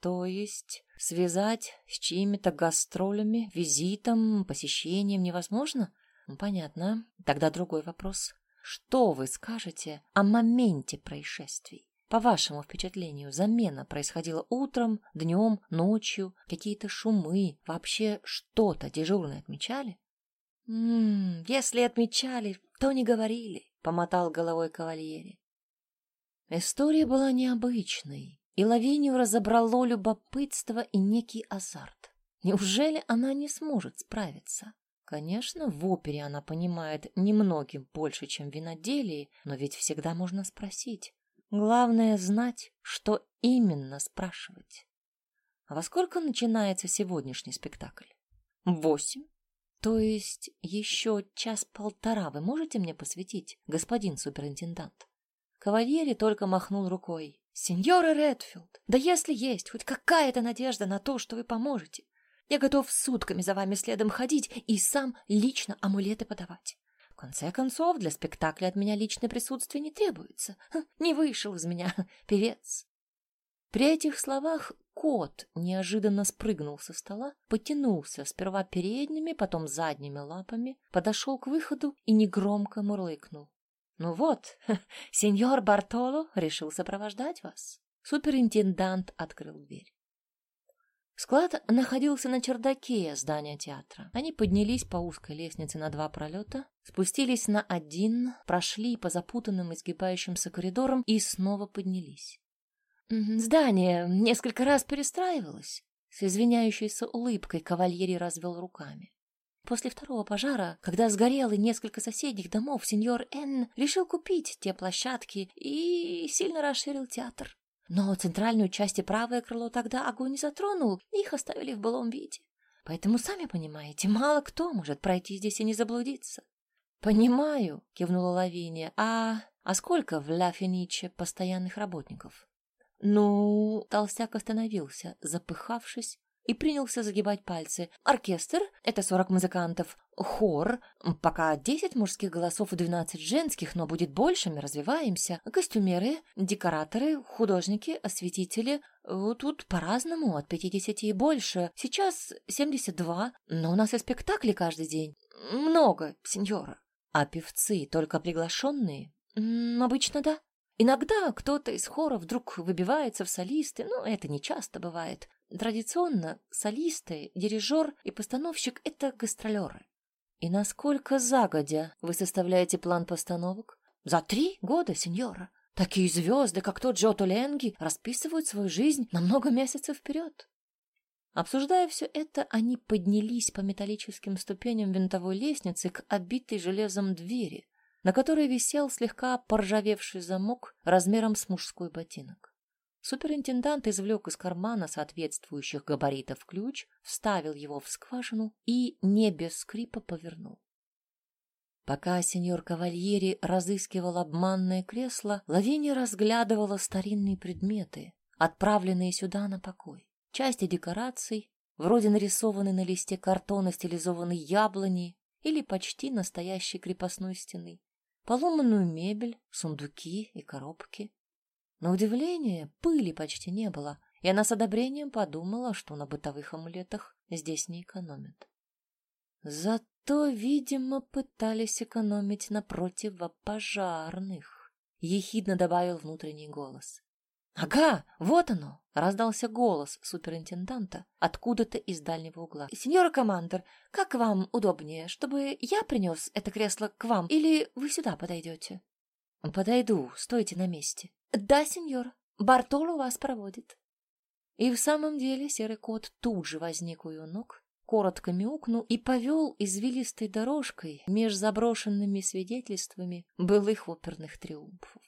То есть связать с чьими-то гастролями, визитом, посещением невозможно? Понятно. Тогда другой вопрос. Что вы скажете о моменте происшествий? По вашему впечатлению, замена происходила утром, днем, ночью, какие-то шумы, вообще что-то дежурные отмечали? «М -м, если отмечали, то не говорили», — помотал головой кавальери. История была необычной, и Лавинию разобрало любопытство и некий азарт. Неужели она не сможет справиться? Конечно, в опере она понимает немногим больше, чем в виноделии, но ведь всегда можно спросить. Главное знать, что именно спрашивать. А во сколько начинается сегодняшний спектакль? Восемь. То есть еще час-полтора вы можете мне посвятить, господин суперинтендант? Кавальери только махнул рукой. Сеньора Редфилд, да если есть хоть какая-то надежда на то, что вы поможете, я готов сутками за вами следом ходить и сам лично амулеты подавать конце концов, для спектакля от меня личное присутствие не требуется. Не вышел из меня певец. При этих словах кот неожиданно спрыгнул со стола, потянулся сперва передними, потом задними лапами, подошел к выходу и негромко мурлыкнул. «Ну вот, сеньор Бартоло решил сопровождать вас». Суперинтендант открыл дверь. Склад находился на чердаке здания театра. Они поднялись по узкой лестнице на два пролета, спустились на один, прошли по запутанным изгибающимся коридорам и снова поднялись. Здание несколько раз перестраивалось. С извиняющейся улыбкой кавальери развел руками. После второго пожара, когда сгорело несколько соседних домов, сеньор Н решил купить те площадки и сильно расширил театр. Но центральную часть и правое крыло тогда огонь не затронул, их оставили в былом виде. Поэтому, сами понимаете, мало кто может пройти здесь и не заблудиться. — Понимаю, — кивнула Лавиния. — А, а сколько в Ла Фениче постоянных работников? — Ну, толстяк остановился, запыхавшись, и принялся загибать пальцы. Оркестр — это сорок музыкантов. Хор — пока десять мужских голосов и двенадцать женских, но будет больше, мы развиваемся. Костюмеры, декораторы, художники, осветители. Тут по-разному, от пятидесяти и больше. Сейчас семьдесят два, но у нас и спектакли каждый день. Много, сеньора. А певцы только приглашенные? Обычно да. Иногда кто-то из хора вдруг выбивается в солисты, но это не часто бывает. Традиционно солисты, дирижер и постановщик — это гастролеры. И насколько загодя вы составляете план постановок? За три года, сеньора. Такие звезды, как тот Джо Ленги, расписывают свою жизнь на много месяцев вперед. Обсуждая все это, они поднялись по металлическим ступеням винтовой лестницы к обитой железом двери, на которой висел слегка поржавевший замок размером с мужской ботинок. Суперинтендант извлек из кармана соответствующих габаритов ключ, вставил его в скважину и не без скрипа повернул. Пока сеньор Кавальери разыскивал обманное кресло, Лавиния разглядывала старинные предметы, отправленные сюда на покой. Части декораций, вроде нарисованной на листе картона стилизованной яблони или почти настоящей крепостной стены, поломанную мебель, сундуки и коробки. На удивление, пыли почти не было, и она с одобрением подумала, что на бытовых амулетах здесь не экономят. Зато, видимо, пытались экономить на противопожарных, ехидно добавил внутренний голос. «Ага, вот оно!» — раздался голос суперинтенданта откуда-то из дальнего угла. «Сеньора командор, как вам удобнее, чтобы я принес это кресло к вам, или вы сюда подойдете?» «Подойду, стойте на месте». «Да, сеньор, Бартоло вас проводит». И в самом деле серый кот тут же возник у ее ног, коротко мяукнул и повел извилистой дорожкой меж заброшенными свидетельствами былых оперных триумфов.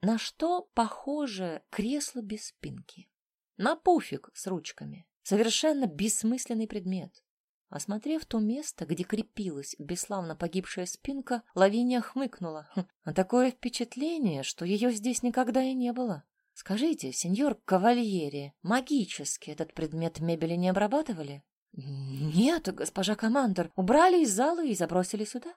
На что похоже кресло без спинки? На пуфик с ручками. Совершенно бессмысленный предмет. Осмотрев то место, где крепилась бесславно погибшая спинка, Лавиния хмыкнула. Хм, такое впечатление, что ее здесь никогда и не было. Скажите, сеньор Кавальери, магически этот предмет мебели не обрабатывали? Нет, госпожа командор, убрали из зала и забросили сюда.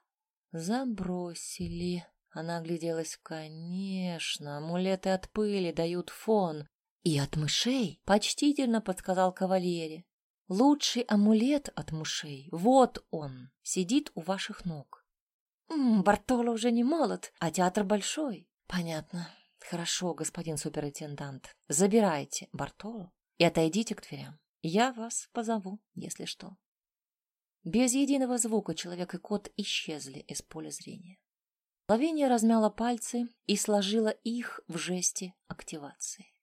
Забросили, она огляделась. Конечно, амулеты от пыли дают фон. И от мышей, почтительно подсказал кавалере. Лучший амулет от мышей. Вот он, сидит у ваших ног. Бартоло уже не молод, а театр большой. Понятно. Хорошо, господин суперинтендант. Забирайте Бартоло и отойдите к дверям. Я вас позову, если что. Без единого звука человек и кот исчезли из поля зрения. Лавиния размяла пальцы и сложила их в жесте активации.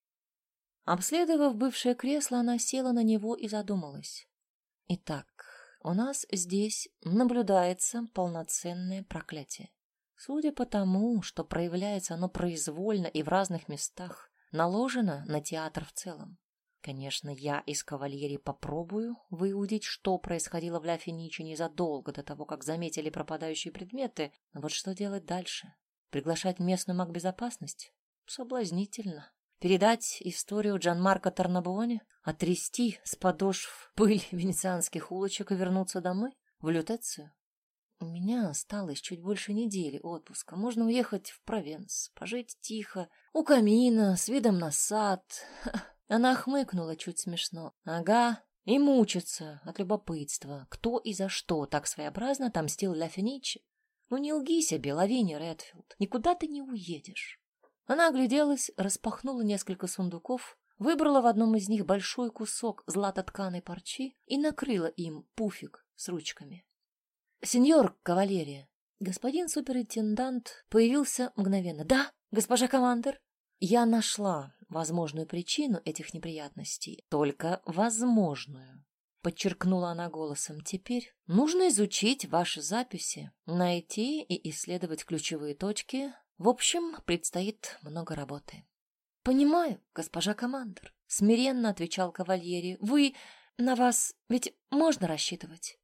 Обследовав бывшее кресло, она села на него и задумалась. Итак, у нас здесь наблюдается полноценное проклятие. Судя по тому, что проявляется оно произвольно и в разных местах, наложено на театр в целом. Конечно, я из кавальери попробую выудить, что происходило в Ля Финичи незадолго до того, как заметили пропадающие предметы. Но вот что делать дальше? Приглашать местную магбезопасность? Соблазнительно. Передать историю Джанмарко Тарнабуоне? Отрясти с подошв пыль венецианских улочек и вернуться домой? В Лютецию? У меня осталось чуть больше недели отпуска. Можно уехать в Провенс, пожить тихо, у камина, с видом на сад. Она хмыкнула чуть смешно. Ага, и мучиться от любопытства, кто и за что так своеобразно отомстил Ля Финичи. Ну не лги себе, Лавини Редфилд, никуда ты не уедешь. Она огляделась, распахнула несколько сундуков, выбрала в одном из них большой кусок златотканой парчи и накрыла им пуфик с ручками. «Сеньор кавалерия!» Господин суперинтендант появился мгновенно. «Да, госпожа командир!» Я нашла возможную причину этих неприятностей, только возможную. Подчеркнула она голосом. Теперь нужно изучить ваши записи, найти и исследовать ключевые точки. В общем, предстоит много работы. Понимаю, госпожа командир, смиренно отвечал кавальери. Вы на вас ведь можно рассчитывать.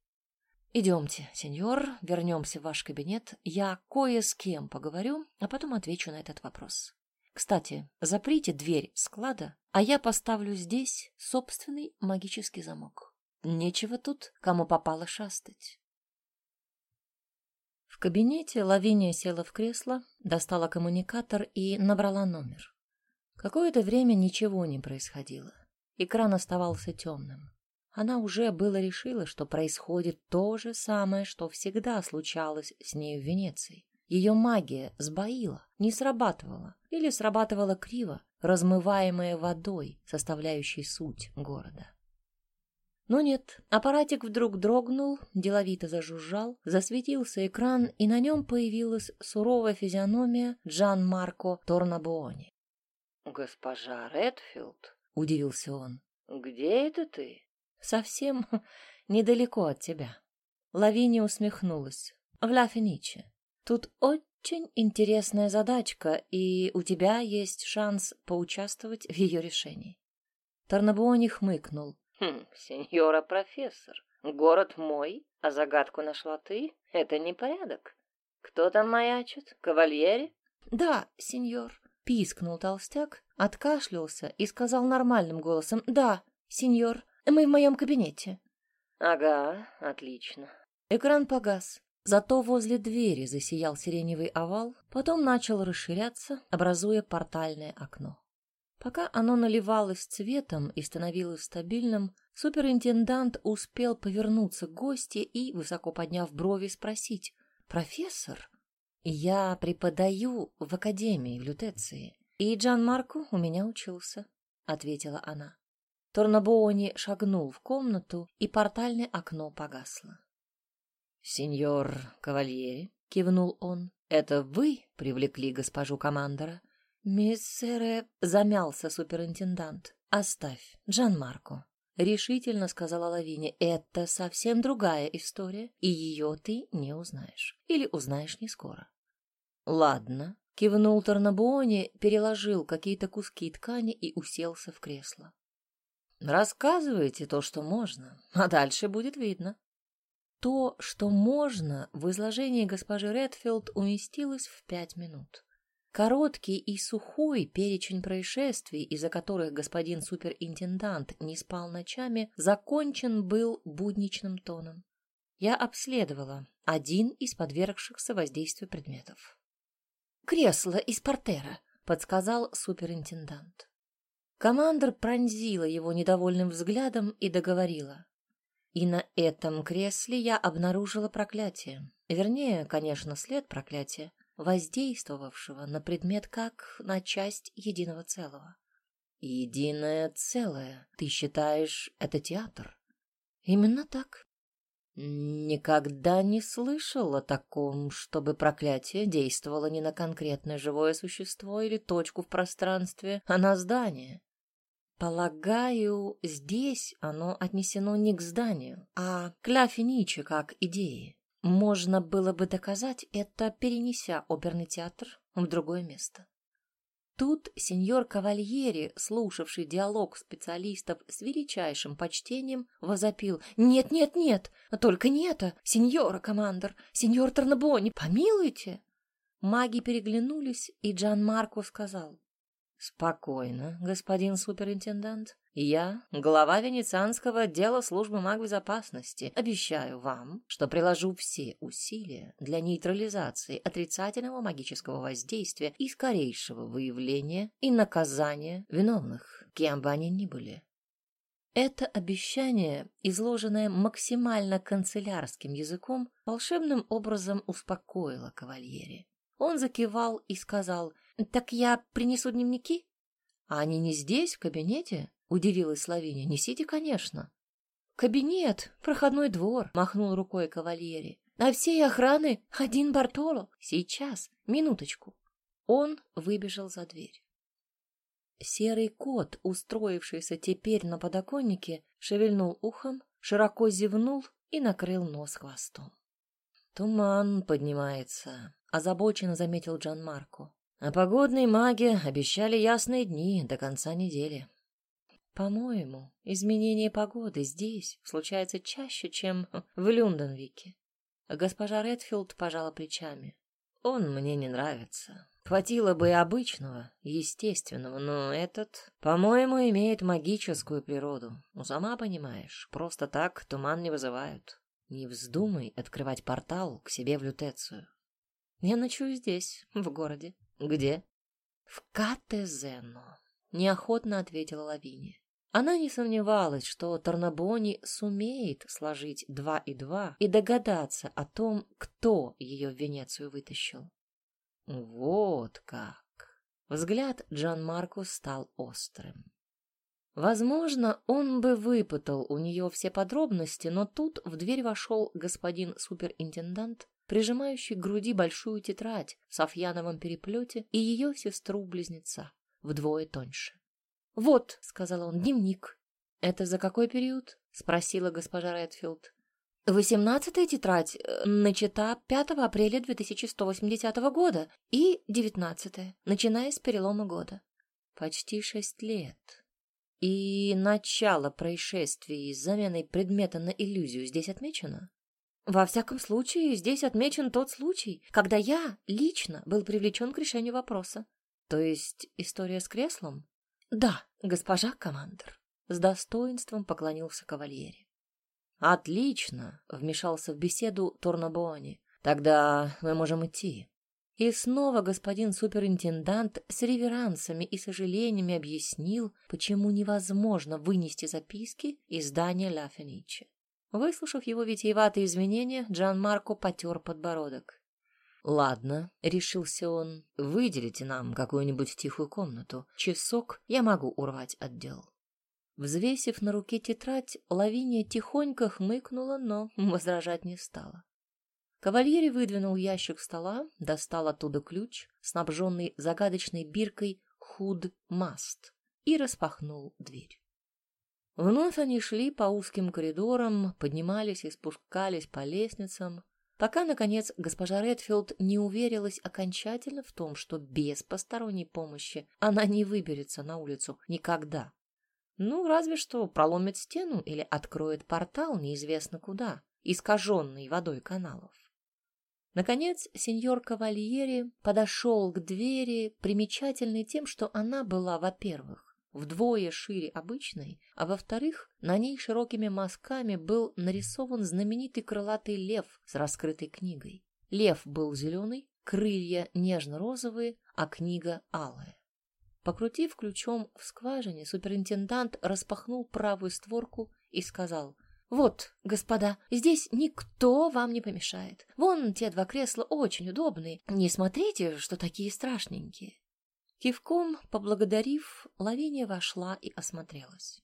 Идемте, сеньор, вернемся в ваш кабинет. Я кое с кем поговорю, а потом отвечу на этот вопрос. Кстати, заприте дверь склада, а я поставлю здесь собственный магический замок. Нечего тут, кому попало шастать. Кабинете Лавиния села в кресло, достала коммуникатор и набрала номер. Какое-то время ничего не происходило. Экран оставался темным. Она уже было решила, что происходит то же самое, что всегда случалось с ней в Венеции. Ее магия сбоила, не срабатывала или срабатывала криво, размываемая водой, составляющей суть города. Но нет, аппаратик вдруг дрогнул, деловито зажужжал, засветился экран, и на нем появилась суровая физиономия Джан Марко Торнабуони. «Госпожа Редфилд?» — удивился он. «Где это ты?» «Совсем недалеко от тебя». Лавиния усмехнулась. «В Ла Финиче. Тут очень интересная задачка, и у тебя есть шанс поучаствовать в ее решении. Тарнабуони хмыкнул. Хм, сеньора профессор, город мой, а загадку нашла ты? Это непорядок. Кто там маячит? Кавальери? Да, сеньор, пискнул толстяк, откашлялся и сказал нормальным голосом. Да, сеньор, мы в моем кабинете. Ага, отлично. Экран погас. Зато возле двери засиял сиреневый овал, потом начал расширяться, образуя портальное окно. Пока оно наливалось цветом и становилось стабильным, суперинтендант успел повернуться к гости и, высоко подняв брови, спросить «Профессор, я преподаю в академии в Лютеции, И Джан Марко у меня учился, ответила она. Торнабоони шагнул в комнату, и портальное окно погасло. «Сеньор Кавальери», — кивнул он, — «это вы привлекли госпожу командора?» «Миссере», — замялся суперинтендант, — «оставь, Джан Марко», — решительно сказала Лавине, — «это совсем другая история, и ее ты не узнаешь. Или узнаешь не скоро». «Ладно», — кивнул Торнабуони, переложил какие-то куски ткани и уселся в кресло. Рассказывайте то, что можно, а дальше будет видно. То, что можно, в изложении госпожи Редфилд уместилось в пять минут. Короткий и сухой перечень происшествий, из-за которых господин суперинтендант не спал ночами, закончен был будничным тоном. Я обследовала один из подвергшихся воздействию предметов. «Кресло из портера», — подсказал суперинтендант. Командор пронзила его недовольным взглядом и договорила. И на этом кресле я обнаружила проклятие. Вернее, конечно, след проклятия, воздействовавшего на предмет как на часть единого целого. Единое целое, ты считаешь, это театр? Именно так. Никогда не слышал о таком, чтобы проклятие действовало не на конкретное живое существо или точку в пространстве, а на здание. Полагаю, здесь оно отнесено не к зданию, а к Ля как идее. Можно было бы доказать это, перенеся оперный театр в другое место. Тут сеньор Кавальери, слушавший диалог специалистов с величайшим почтением, возопил. «Нет, нет, нет, только не это, сеньора командор, сеньор Тарнабони, помилуйте!» Маги переглянулись, и Джан Марко сказал Спокойно, господин суперинтендант. Я, глава венецианского отдела службы магбезопасности, обещаю вам, что приложу все усилия для нейтрализации отрицательного магического воздействия и скорейшего выявления и наказания виновных, кем бы они ни были. Это обещание, изложенное максимально канцелярским языком, волшебным образом успокоило кавальери. Он закивал и сказал «Так я принесу дневники?» «А они не здесь, в кабинете?» — удивилась Лавиния. «Несите, конечно». «Кабинет, проходной двор», — махнул рукой кавальери. «А всей охраны один Бартоло. Сейчас, минуточку». Он выбежал за дверь. Серый кот, устроившийся теперь на подоконнике, шевельнул ухом, широко зевнул и накрыл нос хвостом. Туман поднимается, озабоченно заметил Джан Марко. А погодные маги обещали ясные дни до конца недели. По-моему, изменение погоды здесь случается чаще, чем в Люнденвике. Госпожа Редфилд пожала плечами. Он мне не нравится. Хватило бы и обычного, естественного, но этот, по-моему, имеет магическую природу. Ну, сама понимаешь, просто так туман не вызывают. Не вздумай открывать портал к себе в лютецию. Я ночую здесь, в городе. Где? В Катезено, неохотно ответила Лавиния. Она не сомневалась, что Тарнабони сумеет сложить два и два и догадаться о том, кто ее в Венецию вытащил. Вот как! Взгляд Джан Марко стал острым. Возможно, он бы выпытал у нее все подробности, но тут в дверь вошел господин суперинтендант прижимающий к груди большую тетрадь в софьяновом переплете и ее сестру-близнеца, вдвое тоньше. «Вот», — сказал он, — «дневник». «Это за какой период?» — спросила госпожа Редфилд. «Восемнадцатая тетрадь э, начата 5 апреля 2180 года и девятнадцатая, начиная с перелома года. Почти шесть лет. И начало происшествий с заменой предмета на иллюзию здесь отмечено?» Во всяком случае, здесь отмечен тот случай, когда я лично был привлечен к решению вопроса. То есть история с креслом? Да, госпожа командор. С достоинством поклонился кавальере. Отлично, вмешался в беседу Торнабуани. Тогда мы можем идти. И снова господин суперинтендант с реверансами и сожалениями объяснил, почему невозможно вынести записки из здания Ла Фениче. Выслушав его витиеватые извинения, Джан Марко потер подбородок. Ладно, решился он, выделите нам какую-нибудь тихую комнату. Часок я могу урвать отдел. Взвесив на руке тетрадь, Лавиния тихонько хмыкнула, но возражать не стала. Кавальери выдвинул ящик стола, достал оттуда ключ, снабженный загадочной биркой «Худ Маст», и распахнул дверь. Вновь они шли по узким коридорам, поднимались и спускались по лестницам, пока, наконец, госпожа Редфилд не уверилась окончательно в том, что без посторонней помощи она не выберется на улицу никогда. Ну, разве что проломит стену или откроет портал неизвестно куда, искаженный водой каналов. Наконец, сеньор Кавальери подошел к двери, примечательной тем, что она была, во-первых, вдвое шире обычной, а во-вторых, на ней широкими мазками был нарисован знаменитый крылатый лев с раскрытой книгой. Лев был зеленый, крылья нежно-розовые, а книга алая. Покрутив ключом в скважине, суперинтендант распахнул правую створку и сказал вот, господа, здесь никто вам не помешает. Вон те два кресла очень удобные. Не смотрите, что такие страшненькие. Кивком, поблагодарив, Лавиния вошла и осмотрелась.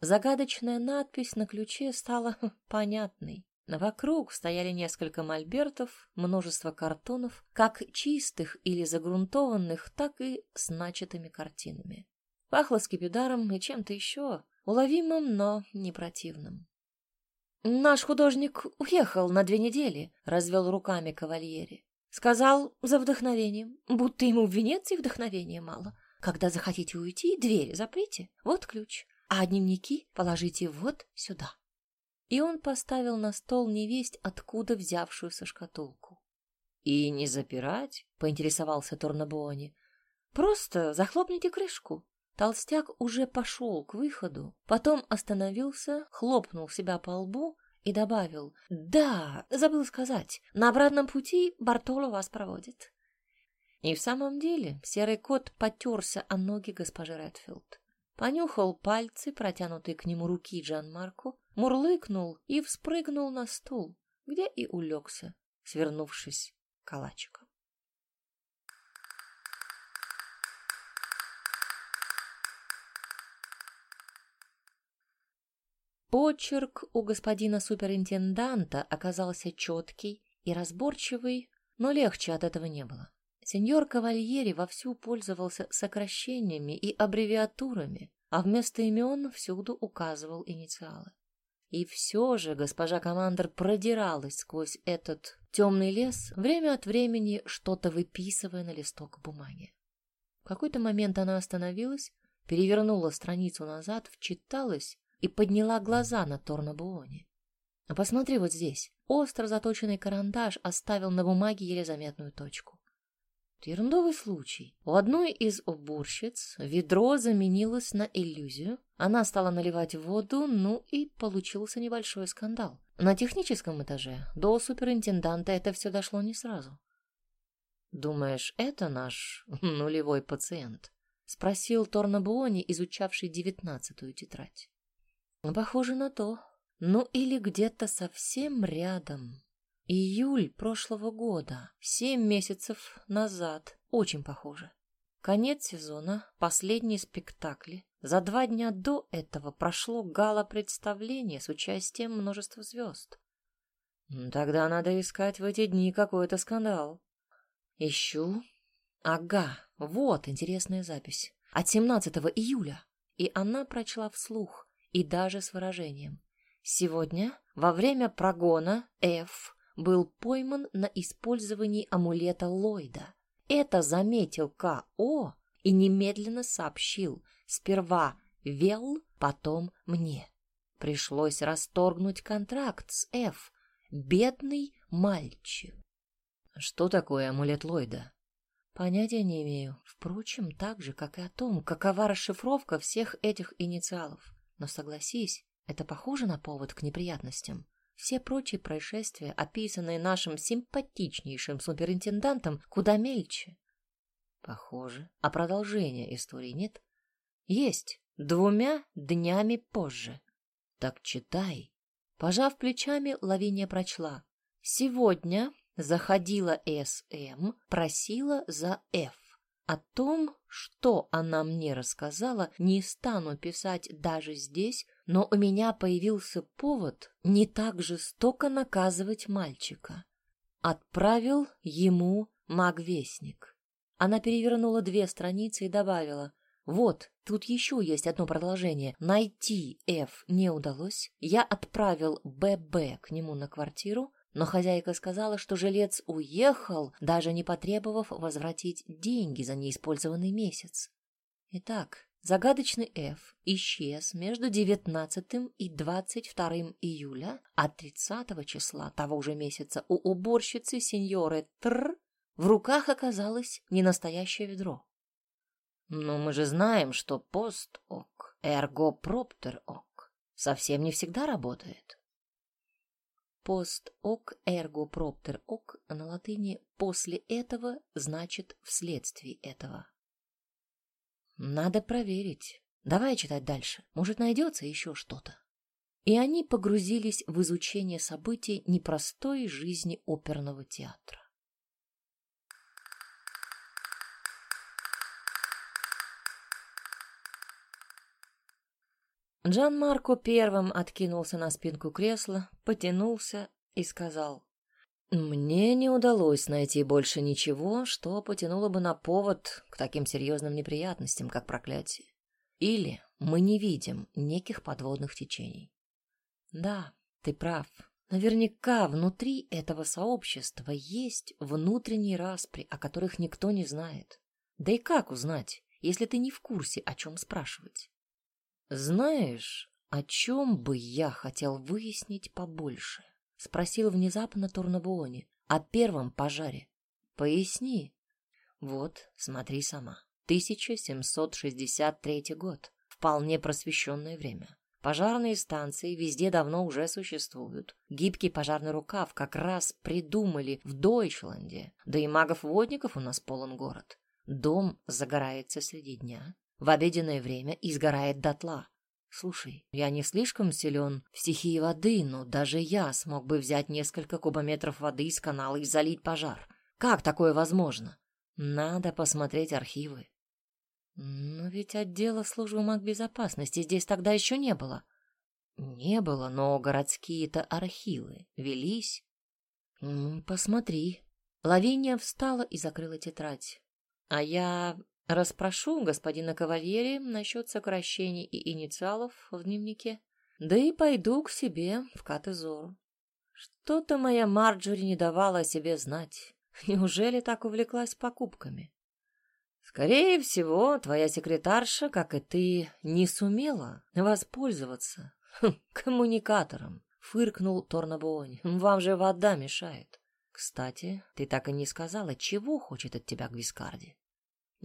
Загадочная надпись на ключе стала понятной. Вокруг стояли несколько мольбертов, множество картонов, как чистых или загрунтованных, так и с начатыми картинами. Пахло скипидаром и чем-то еще, уловимым, но не противным. «Наш художник уехал на две недели», — развел руками кавальери. «Сказал за вдохновением, будто ему в Венеции вдохновения мало. Когда захотите уйти, двери заприте, вот ключ, а дневники положите вот сюда». И он поставил на стол невесть, откуда взявшуюся шкатулку. «И не запирать?» — поинтересовался Торнабуони. «Просто захлопните крышку». Толстяк уже пошел к выходу, потом остановился, хлопнул себя по лбу и добавил, «Да, забыл сказать, на обратном пути Бартоло вас проводит». И в самом деле серый кот потерся о ноги госпожи Редфилд. Понюхал пальцы, протянутые к нему руки Джан Марко, мурлыкнул и вспрыгнул на стул, где и улегся, свернувшись калачиком. Почерк у господина суперинтенданта оказался четкий и разборчивый, но легче от этого не было. Сеньор Кавальери вовсю пользовался сокращениями и аббревиатурами, а вместо имен всюду указывал инициалы. И все же госпожа командор продиралась сквозь этот темный лес, время от времени что-то выписывая на листок бумаги. В какой-то момент она остановилась, перевернула страницу назад, вчиталась и подняла глаза на Торнабуоне. «Посмотри вот здесь». Остро заточенный карандаш оставил на бумаге еле заметную точку. Ерундовый случай. У одной из уборщиц ведро заменилось на иллюзию. Она стала наливать воду, ну и получился небольшой скандал. На техническом этаже до суперинтенданта это все дошло не сразу. «Думаешь, это наш нулевой пациент?» — спросил Торнабуони, изучавший девятнадцатую тетрадь. Похоже на то. Ну или где-то совсем рядом. Июль прошлого года, семь месяцев назад. Очень похоже. Конец сезона, последние спектакли. За два дня до этого прошло гала-представление с участием множества звезд. Тогда надо искать в эти дни какой-то скандал. Ищу. Ага, вот интересная запись. От 17 июля. И она прочла вслух и даже с выражением. Сегодня, во время прогона, Ф был пойман на использовании амулета Ллойда. Это заметил К.О. и немедленно сообщил сперва Вел, потом мне. Пришлось расторгнуть контракт с Ф. Бедный мальчик. Что такое амулет Ллойда? Понятия не имею. Впрочем, так же, как и о том, какова расшифровка всех этих инициалов. Но согласись, это похоже на повод к неприятностям. Все прочие происшествия, описанные нашим симпатичнейшим суперинтендантом, куда мельче. Похоже. А продолжения истории нет? Есть. Двумя днями позже. Так читай. Пожав плечами, Лавиния прочла. Сегодня Заходила СМ, просила за Ф. О том, что она мне рассказала, не стану писать даже здесь, но у меня появился повод не так жестоко наказывать мальчика. Отправил ему магвестник. Она перевернула две страницы и добавила, «Вот, тут еще есть одно продолжение. Найти Ф не удалось. Я отправил ББ к нему на квартиру, но хозяйка сказала, что жилец уехал, даже не потребовав возвратить деньги за неиспользованный месяц. Итак, загадочный Ф исчез между 19 и 22 июля, а 30 числа того же месяца у уборщицы сеньоры Тр в руках оказалось ненастоящее ведро. Но мы же знаем, что пост-ок, эрго-проптер-ок совсем не всегда работает. Пост ок эрго проптер ок на латыни «после этого» значит «вследствие этого». Надо проверить. Давай читать дальше. Может, найдется еще что-то. И они погрузились в изучение событий непростой жизни оперного театра. Джан Марко первым откинулся на спинку кресла, потянулся и сказал. «Мне не удалось найти больше ничего, что потянуло бы на повод к таким серьезным неприятностям, как проклятие. Или мы не видим неких подводных течений». «Да, ты прав. Наверняка внутри этого сообщества есть внутренние распри, о которых никто не знает. Да и как узнать, если ты не в курсе, о чем спрашивать?» «Знаешь, о чем бы я хотел выяснить побольше?» — спросил внезапно Турнабуони. «О первом пожаре. Поясни». «Вот, смотри сама. 1763 год. Вполне просвещенное время. Пожарные станции везде давно уже существуют. Гибкий пожарный рукав как раз придумали в Дойчланде. Да и магов-водников у нас полон город. Дом загорается среди дня, в обеденное время и сгорает дотла. Слушай, я не слишком силен в стихии воды, но даже я смог бы взять несколько кубометров воды из канала и залить пожар. Как такое возможно? Надо посмотреть архивы. Но ведь отдела службы магбезопасности здесь тогда еще не было. Не было, но городские-то архивы велись. Посмотри. Лавиния встала и закрыла тетрадь. А я Распрошу господина Кавальери насчет сокращений и инициалов в дневнике, да и пойду к себе в Катезору. Что-то моя Марджори не давала о себе знать. Неужели так увлеклась покупками? Скорее всего, твоя секретарша, как и ты, не сумела воспользоваться хм, коммуникатором, фыркнул Торнабуонь. Вам же вода мешает. Кстати, ты так и не сказала, чего хочет от тебя Гвискарди.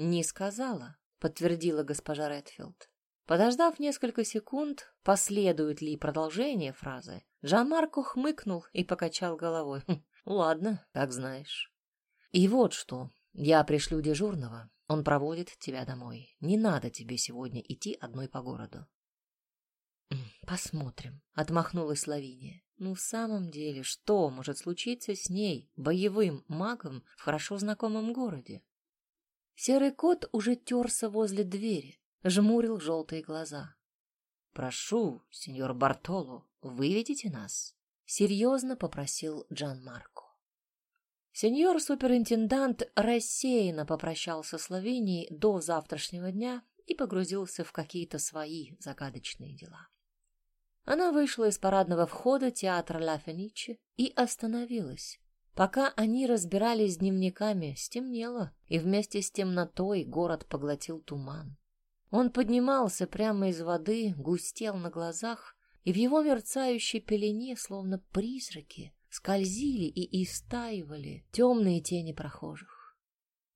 «Не сказала», — подтвердила госпожа Редфилд. Подождав несколько секунд, последует ли продолжение фразы, Жан-Марко хмыкнул и покачал головой. «Хм, «Ладно, как знаешь». «И вот что, я пришлю дежурного, он проводит тебя домой. Не надо тебе сегодня идти одной по городу». «Посмотрим», — отмахнулась Лавиния. «Ну, в самом деле, что может случиться с ней, боевым магом, в хорошо знакомом городе? Серый кот уже терся возле двери, жмурил желтые глаза. «Прошу, сеньор Бартоло, выведите нас», — серьезно попросил Джан Марко. Сеньор-суперинтендант рассеянно попрощался с Словенией до завтрашнего дня и погрузился в какие-то свои загадочные дела. Она вышла из парадного входа театра Ла Феничи и остановилась, Пока они разбирались с дневниками, стемнело, и вместе с темнотой город поглотил туман. Он поднимался прямо из воды, густел на глазах, и в его мерцающей пелене, словно призраки, скользили и истаивали темные тени прохожих.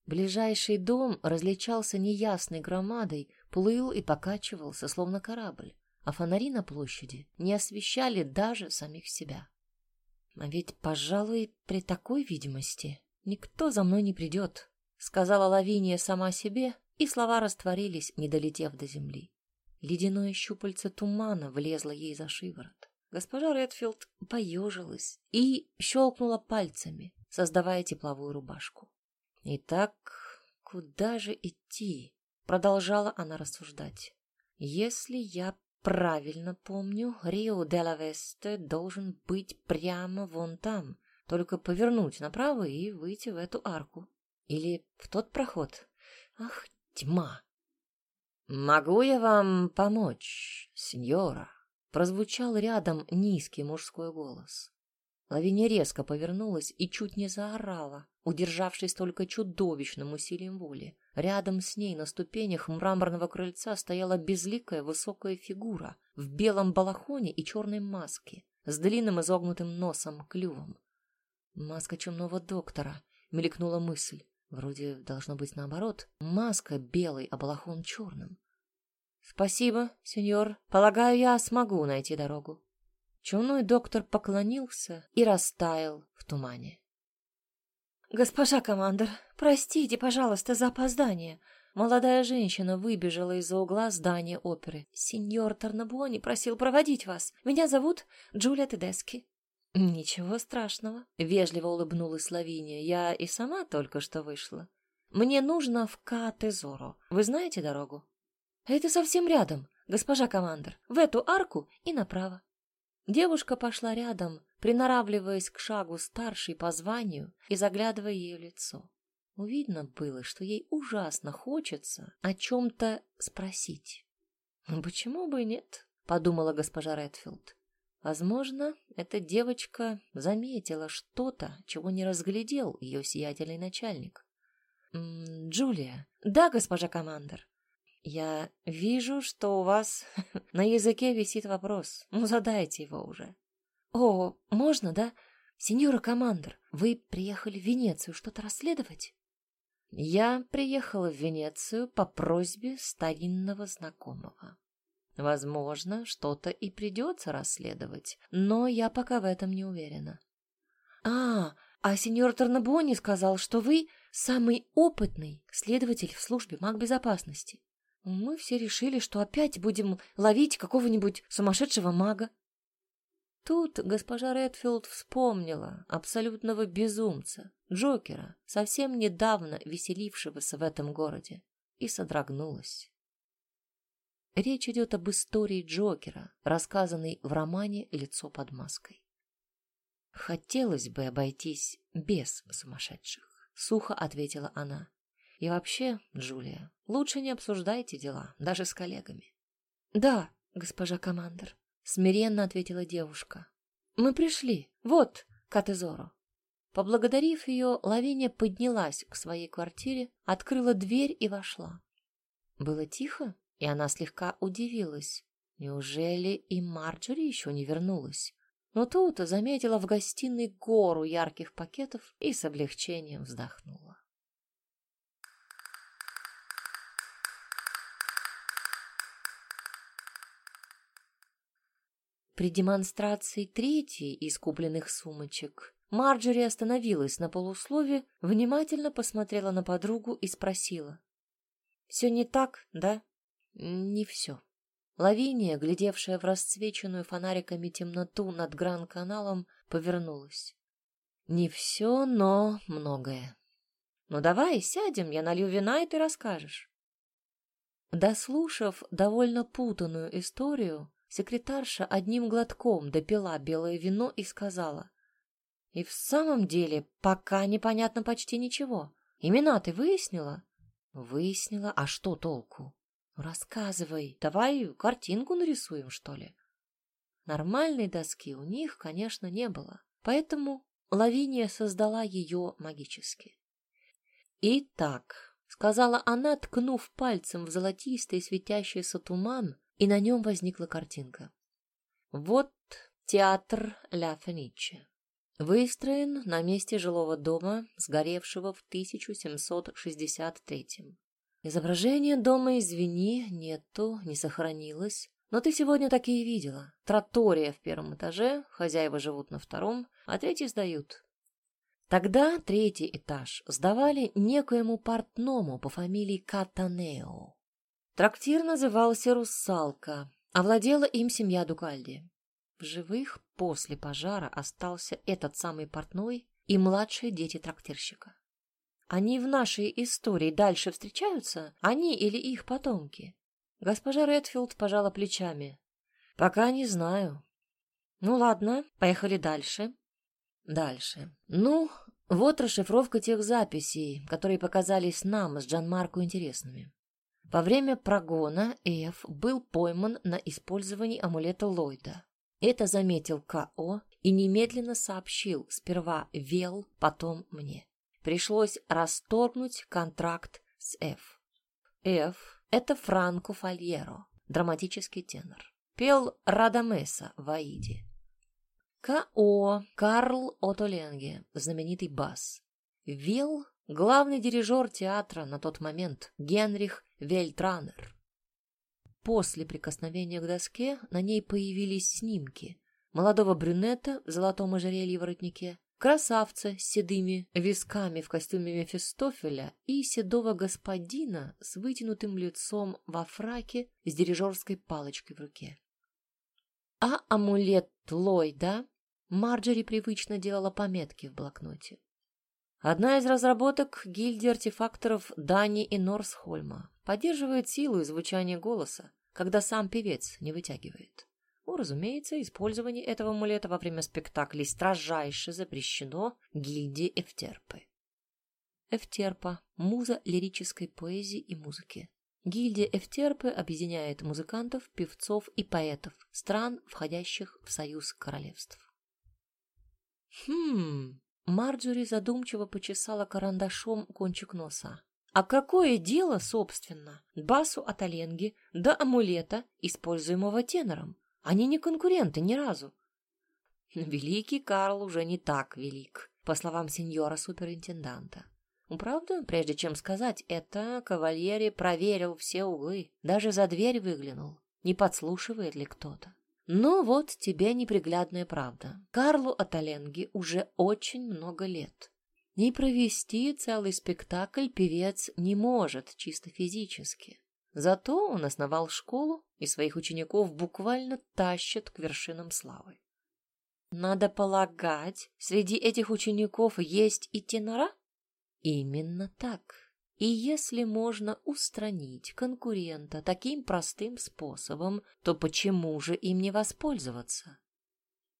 Ближайший дом различался неясной громадой, плыл и покачивался, словно корабль, а фонари на площади не освещали даже самих себя. А ведь, пожалуй, при такой видимости никто за мной не придет, сказала Лавиния сама себе, и слова растворились, не долетев до земли. Ледяное щупальце тумана влезло ей за шиворот. Госпожа Редфилд поежилась и щелкнула пальцами. создавая тепловую рубашку. Итак, куда же идти? Продолжала она рассуждать. Если я правильно помню, Рио де ла Весте должен быть прямо вон там, только повернуть направо и выйти в эту арку. Или в тот проход. Ах, тьма! «Могу я вам помочь, сеньора?» Прозвучал рядом низкий мужской голос. Лавиния резко повернулась и чуть не заорала, удержавшись только чудовищным усилием воли. Рядом с ней на ступенях мраморного крыльца стояла безликая высокая фигура в белом балахоне и черной маске с длинным изогнутым носом, клювом. «Маска чумного доктора», — мелькнула мысль. Вроде должно быть наоборот. Маска белой, а балахон черным. Спасибо, сеньор. Полагаю, я смогу найти дорогу. Чумной доктор поклонился и растаял в тумане. «Госпожа командор, простите, пожалуйста, за опоздание». Молодая женщина выбежала из-за угла здания оперы. «Сеньор Тарнабуони просил проводить вас. Меня зовут Джулия Тедески». «Ничего страшного», — вежливо улыбнулась Лавиния. «Я и сама только что вышла. Мне нужно в Катезоро. Вы знаете дорогу?» «Это совсем рядом, госпожа командор. В эту арку и направо». Девушка пошла рядом, приноравливаясь к шагу старшей по званию и заглядывая ей в лицо. Видно было, что ей ужасно хочется о чем-то спросить. «Почему бы и нет?» — подумала госпожа Редфилд. Возможно, эта девочка заметила что-то, чего не разглядел ее сиятельный начальник. «М -м, «Джулия». «Да, госпожа командор». «Я вижу, что у вас на языке висит вопрос. Ну, задайте его уже». «О, можно, да? Сеньора командор, вы приехали в Венецию что-то расследовать?» «Я приехала в Венецию по просьбе старинного знакомого». Возможно, что-то и придется расследовать, но я пока в этом не уверена. А, а сеньор Тарнабони сказал, что вы самый опытный следователь в службе магбезопасности. Мы все решили, что опять будем ловить какого-нибудь сумасшедшего мага. Тут госпожа Редфилд вспомнила абсолютного безумца, Джокера, совсем недавно веселившегося в этом городе, и содрогнулась. Речь идет об истории Джокера, рассказанной в романе «Лицо под маской». «Хотелось бы обойтись без сумасшедших», — сухо ответила она. «И вообще, Джулия, лучше не обсуждайте дела, даже с коллегами». «Да, госпожа командор», — смиренно ответила девушка. «Мы пришли. Вот, Катезоро». Поблагодарив ее, Лавиния поднялась к своей квартире, открыла дверь и вошла. Было тихо, и она слегка удивилась. Неужели и Марджори еще не вернулась? Но тут заметила в гостиной гору ярких пакетов и с облегчением вздохнула. При демонстрации третьей из купленных сумочек Марджори остановилась на полуслове, внимательно посмотрела на подругу и спросила. «Все не так, да?» Не все. Лавиния, глядевшая в расцвеченную фонариками темноту над Гран-каналом, повернулась. Не все, но многое. Ну давай, сядем, я налью вина, и ты расскажешь. Дослушав довольно путанную историю, секретарша одним глотком допила белое вино и сказала. И в самом деле пока непонятно почти ничего. Имена ты выяснила? Выяснила, а что толку? Рассказывай, давай картинку нарисуем, что ли. Нормальной доски у них, конечно, не было, поэтому Лавиния создала ее магически. «Итак», — сказала она, ткнув пальцем в золотистый светящийся туман, и на нем возникла картинка. «Вот театр Ля Фениче. Выстроен на месте жилого дома, сгоревшего в 1763 -м. Изображение дома, извини, нету, не сохранилось. Но ты сегодня такие видела. Тротория в первом этаже, хозяева живут на втором, а третий сдают. Тогда третий этаж сдавали некоему портному по фамилии Катанео. Трактир назывался «Русалка», овладела им семья Дукальди. В живых после пожара остался этот самый портной, и младшие дети трактирщика. Они в нашей истории дальше встречаются? Они или их потомки? Госпожа Редфилд пожала плечами. Пока не знаю. Ну ладно, поехали дальше. Дальше. Ну, вот расшифровка тех записей, которые показались нам с Джанмарко интересными. Во время прогона Эф был пойман на использовании амулета Ллойда. Это заметил К.О. и немедленно сообщил сперва Вел, потом мне. Пришлось расторгнуть контракт с Эф. Эф — это Франко Фальеро, драматический тенор. Пел Радамеса в Аиде. К.О. Карл Отоленге, знаменитый бас. Вел — главный дирижер театра на тот момент, Генрих Вельтранер. После прикосновения к доске на ней появились снимки молодого брюнета в золотом ожерелье воротнике, красавца с седыми висками в костюме Мефистофеля и седого господина с вытянутым лицом во фраке с дирижерской палочкой в руке. А амулет Ллойда Марджери привычно делала пометки в блокноте. Одна из разработок гильдии артефакторов Дани и Норсхольма поддерживает силу и звучание голоса, когда сам певец не вытягивает. Ну, разумеется, использование этого амулета во время спектаклей строжайше запрещено гильдии Эфтерпы. Эфтерпа – муза лирической поэзии и музыки. Гильдия Эфтерпы объединяет музыкантов, певцов и поэтов стран, входящих в союз королевств. Хм, Марджори задумчиво почесала карандашом кончик носа. А какое дело, собственно, басу от Оленги до амулета, используемого тенором? Они не конкуренты ни разу. Великий Карл уже не так велик, по словам сеньора суперинтенданта. Ну, правда, прежде чем сказать это, кавальери проверил все углы, даже за дверь выглянул, не подслушивает ли кто-то. Ну вот тебе неприглядная правда. Карлу Аталенги уже очень много лет. Не провести целый спектакль певец не может чисто физически. Зато он основал школу и своих учеников буквально тащит к вершинам славы. Надо полагать, среди этих учеников есть и тенора? Именно так. И если можно устранить конкурента таким простым способом, то почему же им не воспользоваться?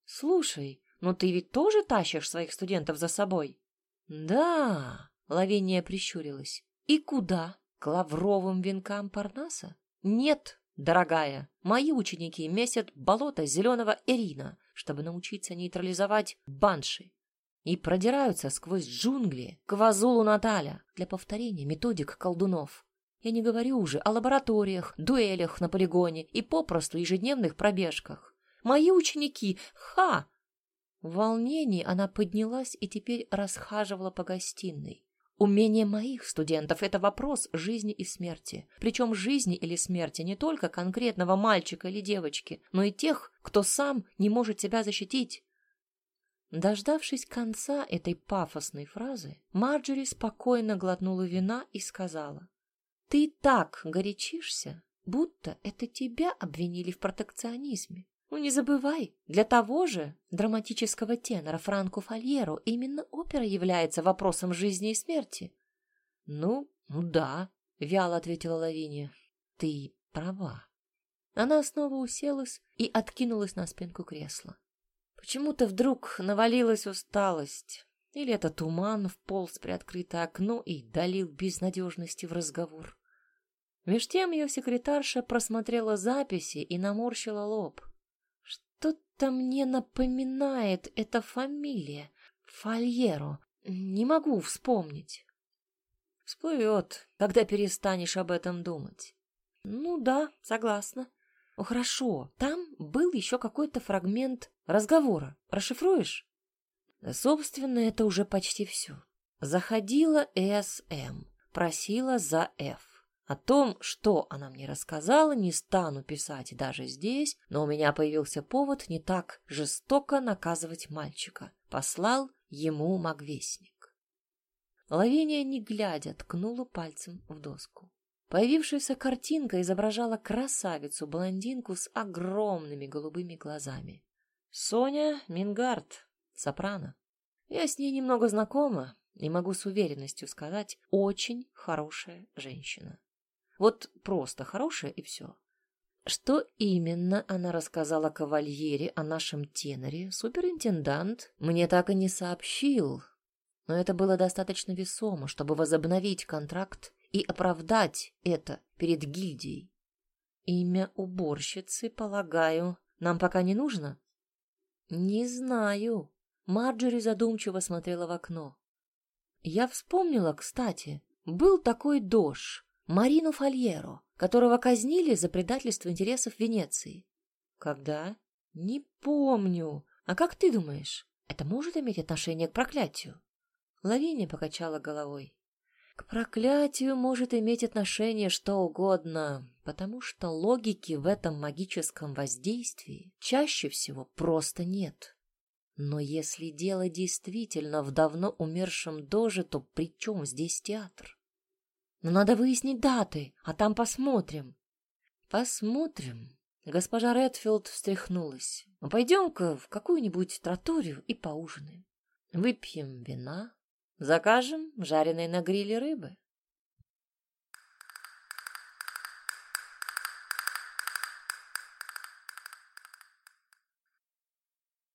Слушай, ну ты ведь тоже тащишь своих студентов за собой? Да, Лавиния прищурилась. И куда? К лавровым венкам Парнаса? Нет, дорогая, мои ученики месят болото зеленого эрина, чтобы научиться нейтрализовать банши и продираются сквозь джунгли к Вазулу Наталя для повторения методик колдунов. Я не говорю уже о лабораториях, дуэлях на полигоне и попросту ежедневных пробежках. Мои ученики, ха! В волнении она поднялась и теперь расхаживала по гостиной. Умение моих студентов — это вопрос жизни и смерти. Причем жизни или смерти не только конкретного мальчика или девочки, но и тех, кто сам не может себя защитить. Дождавшись конца этой пафосной фразы, Марджери спокойно глотнула вина и сказала, «Ты так горячишься, будто это тебя обвинили в протекционизме. Ну не забывай, для того же драматического тенора Франко Фальеро именно опера является вопросом жизни и смерти». «Ну, ну да», — вяло ответила Лавиния, «ты права». Она снова уселась и откинулась на спинку кресла. Почему-то вдруг навалилась усталость. Или это туман вполз при открытое окно и долил безнадежности в разговор. Меж тем ее секретарша просмотрела записи и наморщила лоб. Что-то мне напоминает эта фамилия. Фальеро. Не могу вспомнить. Всплывет, когда перестанешь об этом думать. Ну да, согласна. Хорошо, там был еще какой-то фрагмент разговора. Расшифруешь? Собственно, это уже почти все. Заходила СМ, просила за Ф. О том, что она мне рассказала, не стану писать даже здесь, но у меня появился повод не так жестоко наказывать мальчика. Послал ему магвестник. Лавиния, не глядя, ткнула пальцем в доску. Появившаяся картинка изображала красавицу-блондинку с огромными голубыми глазами. Соня Мингард, сопрано. Я с ней немного знакома и могу с уверенностью сказать, очень хорошая женщина. Вот просто хорошая и все. Что именно она рассказала кавальере о нашем теноре, суперинтендант мне так и не сообщил, но это было достаточно весомо, чтобы возобновить контракт и оправдать это перед гильдией. Имя уборщицы, полагаю, нам пока не нужно? Не знаю. Марджори задумчиво смотрела в окно. Я вспомнила, кстати, был такой Дош, Марину Фольеро, которого казнили за предательство интересов Венеции. Когда? Не помню. А как ты думаешь, это может иметь отношение к проклятию? Лавиния покачала головой. К проклятию может иметь отношение что угодно, потому что логики в этом магическом воздействии чаще всего просто нет. Но если дело действительно в давно умершем доже, то при чем здесь театр? Но надо выяснить даты, а там посмотрим. Посмотрим. Госпожа Редфилд встряхнулась. Пойдем-ка в какую-нибудь троторию и поужинаем. Выпьем вина, Закажем жареной на гриле рыбы.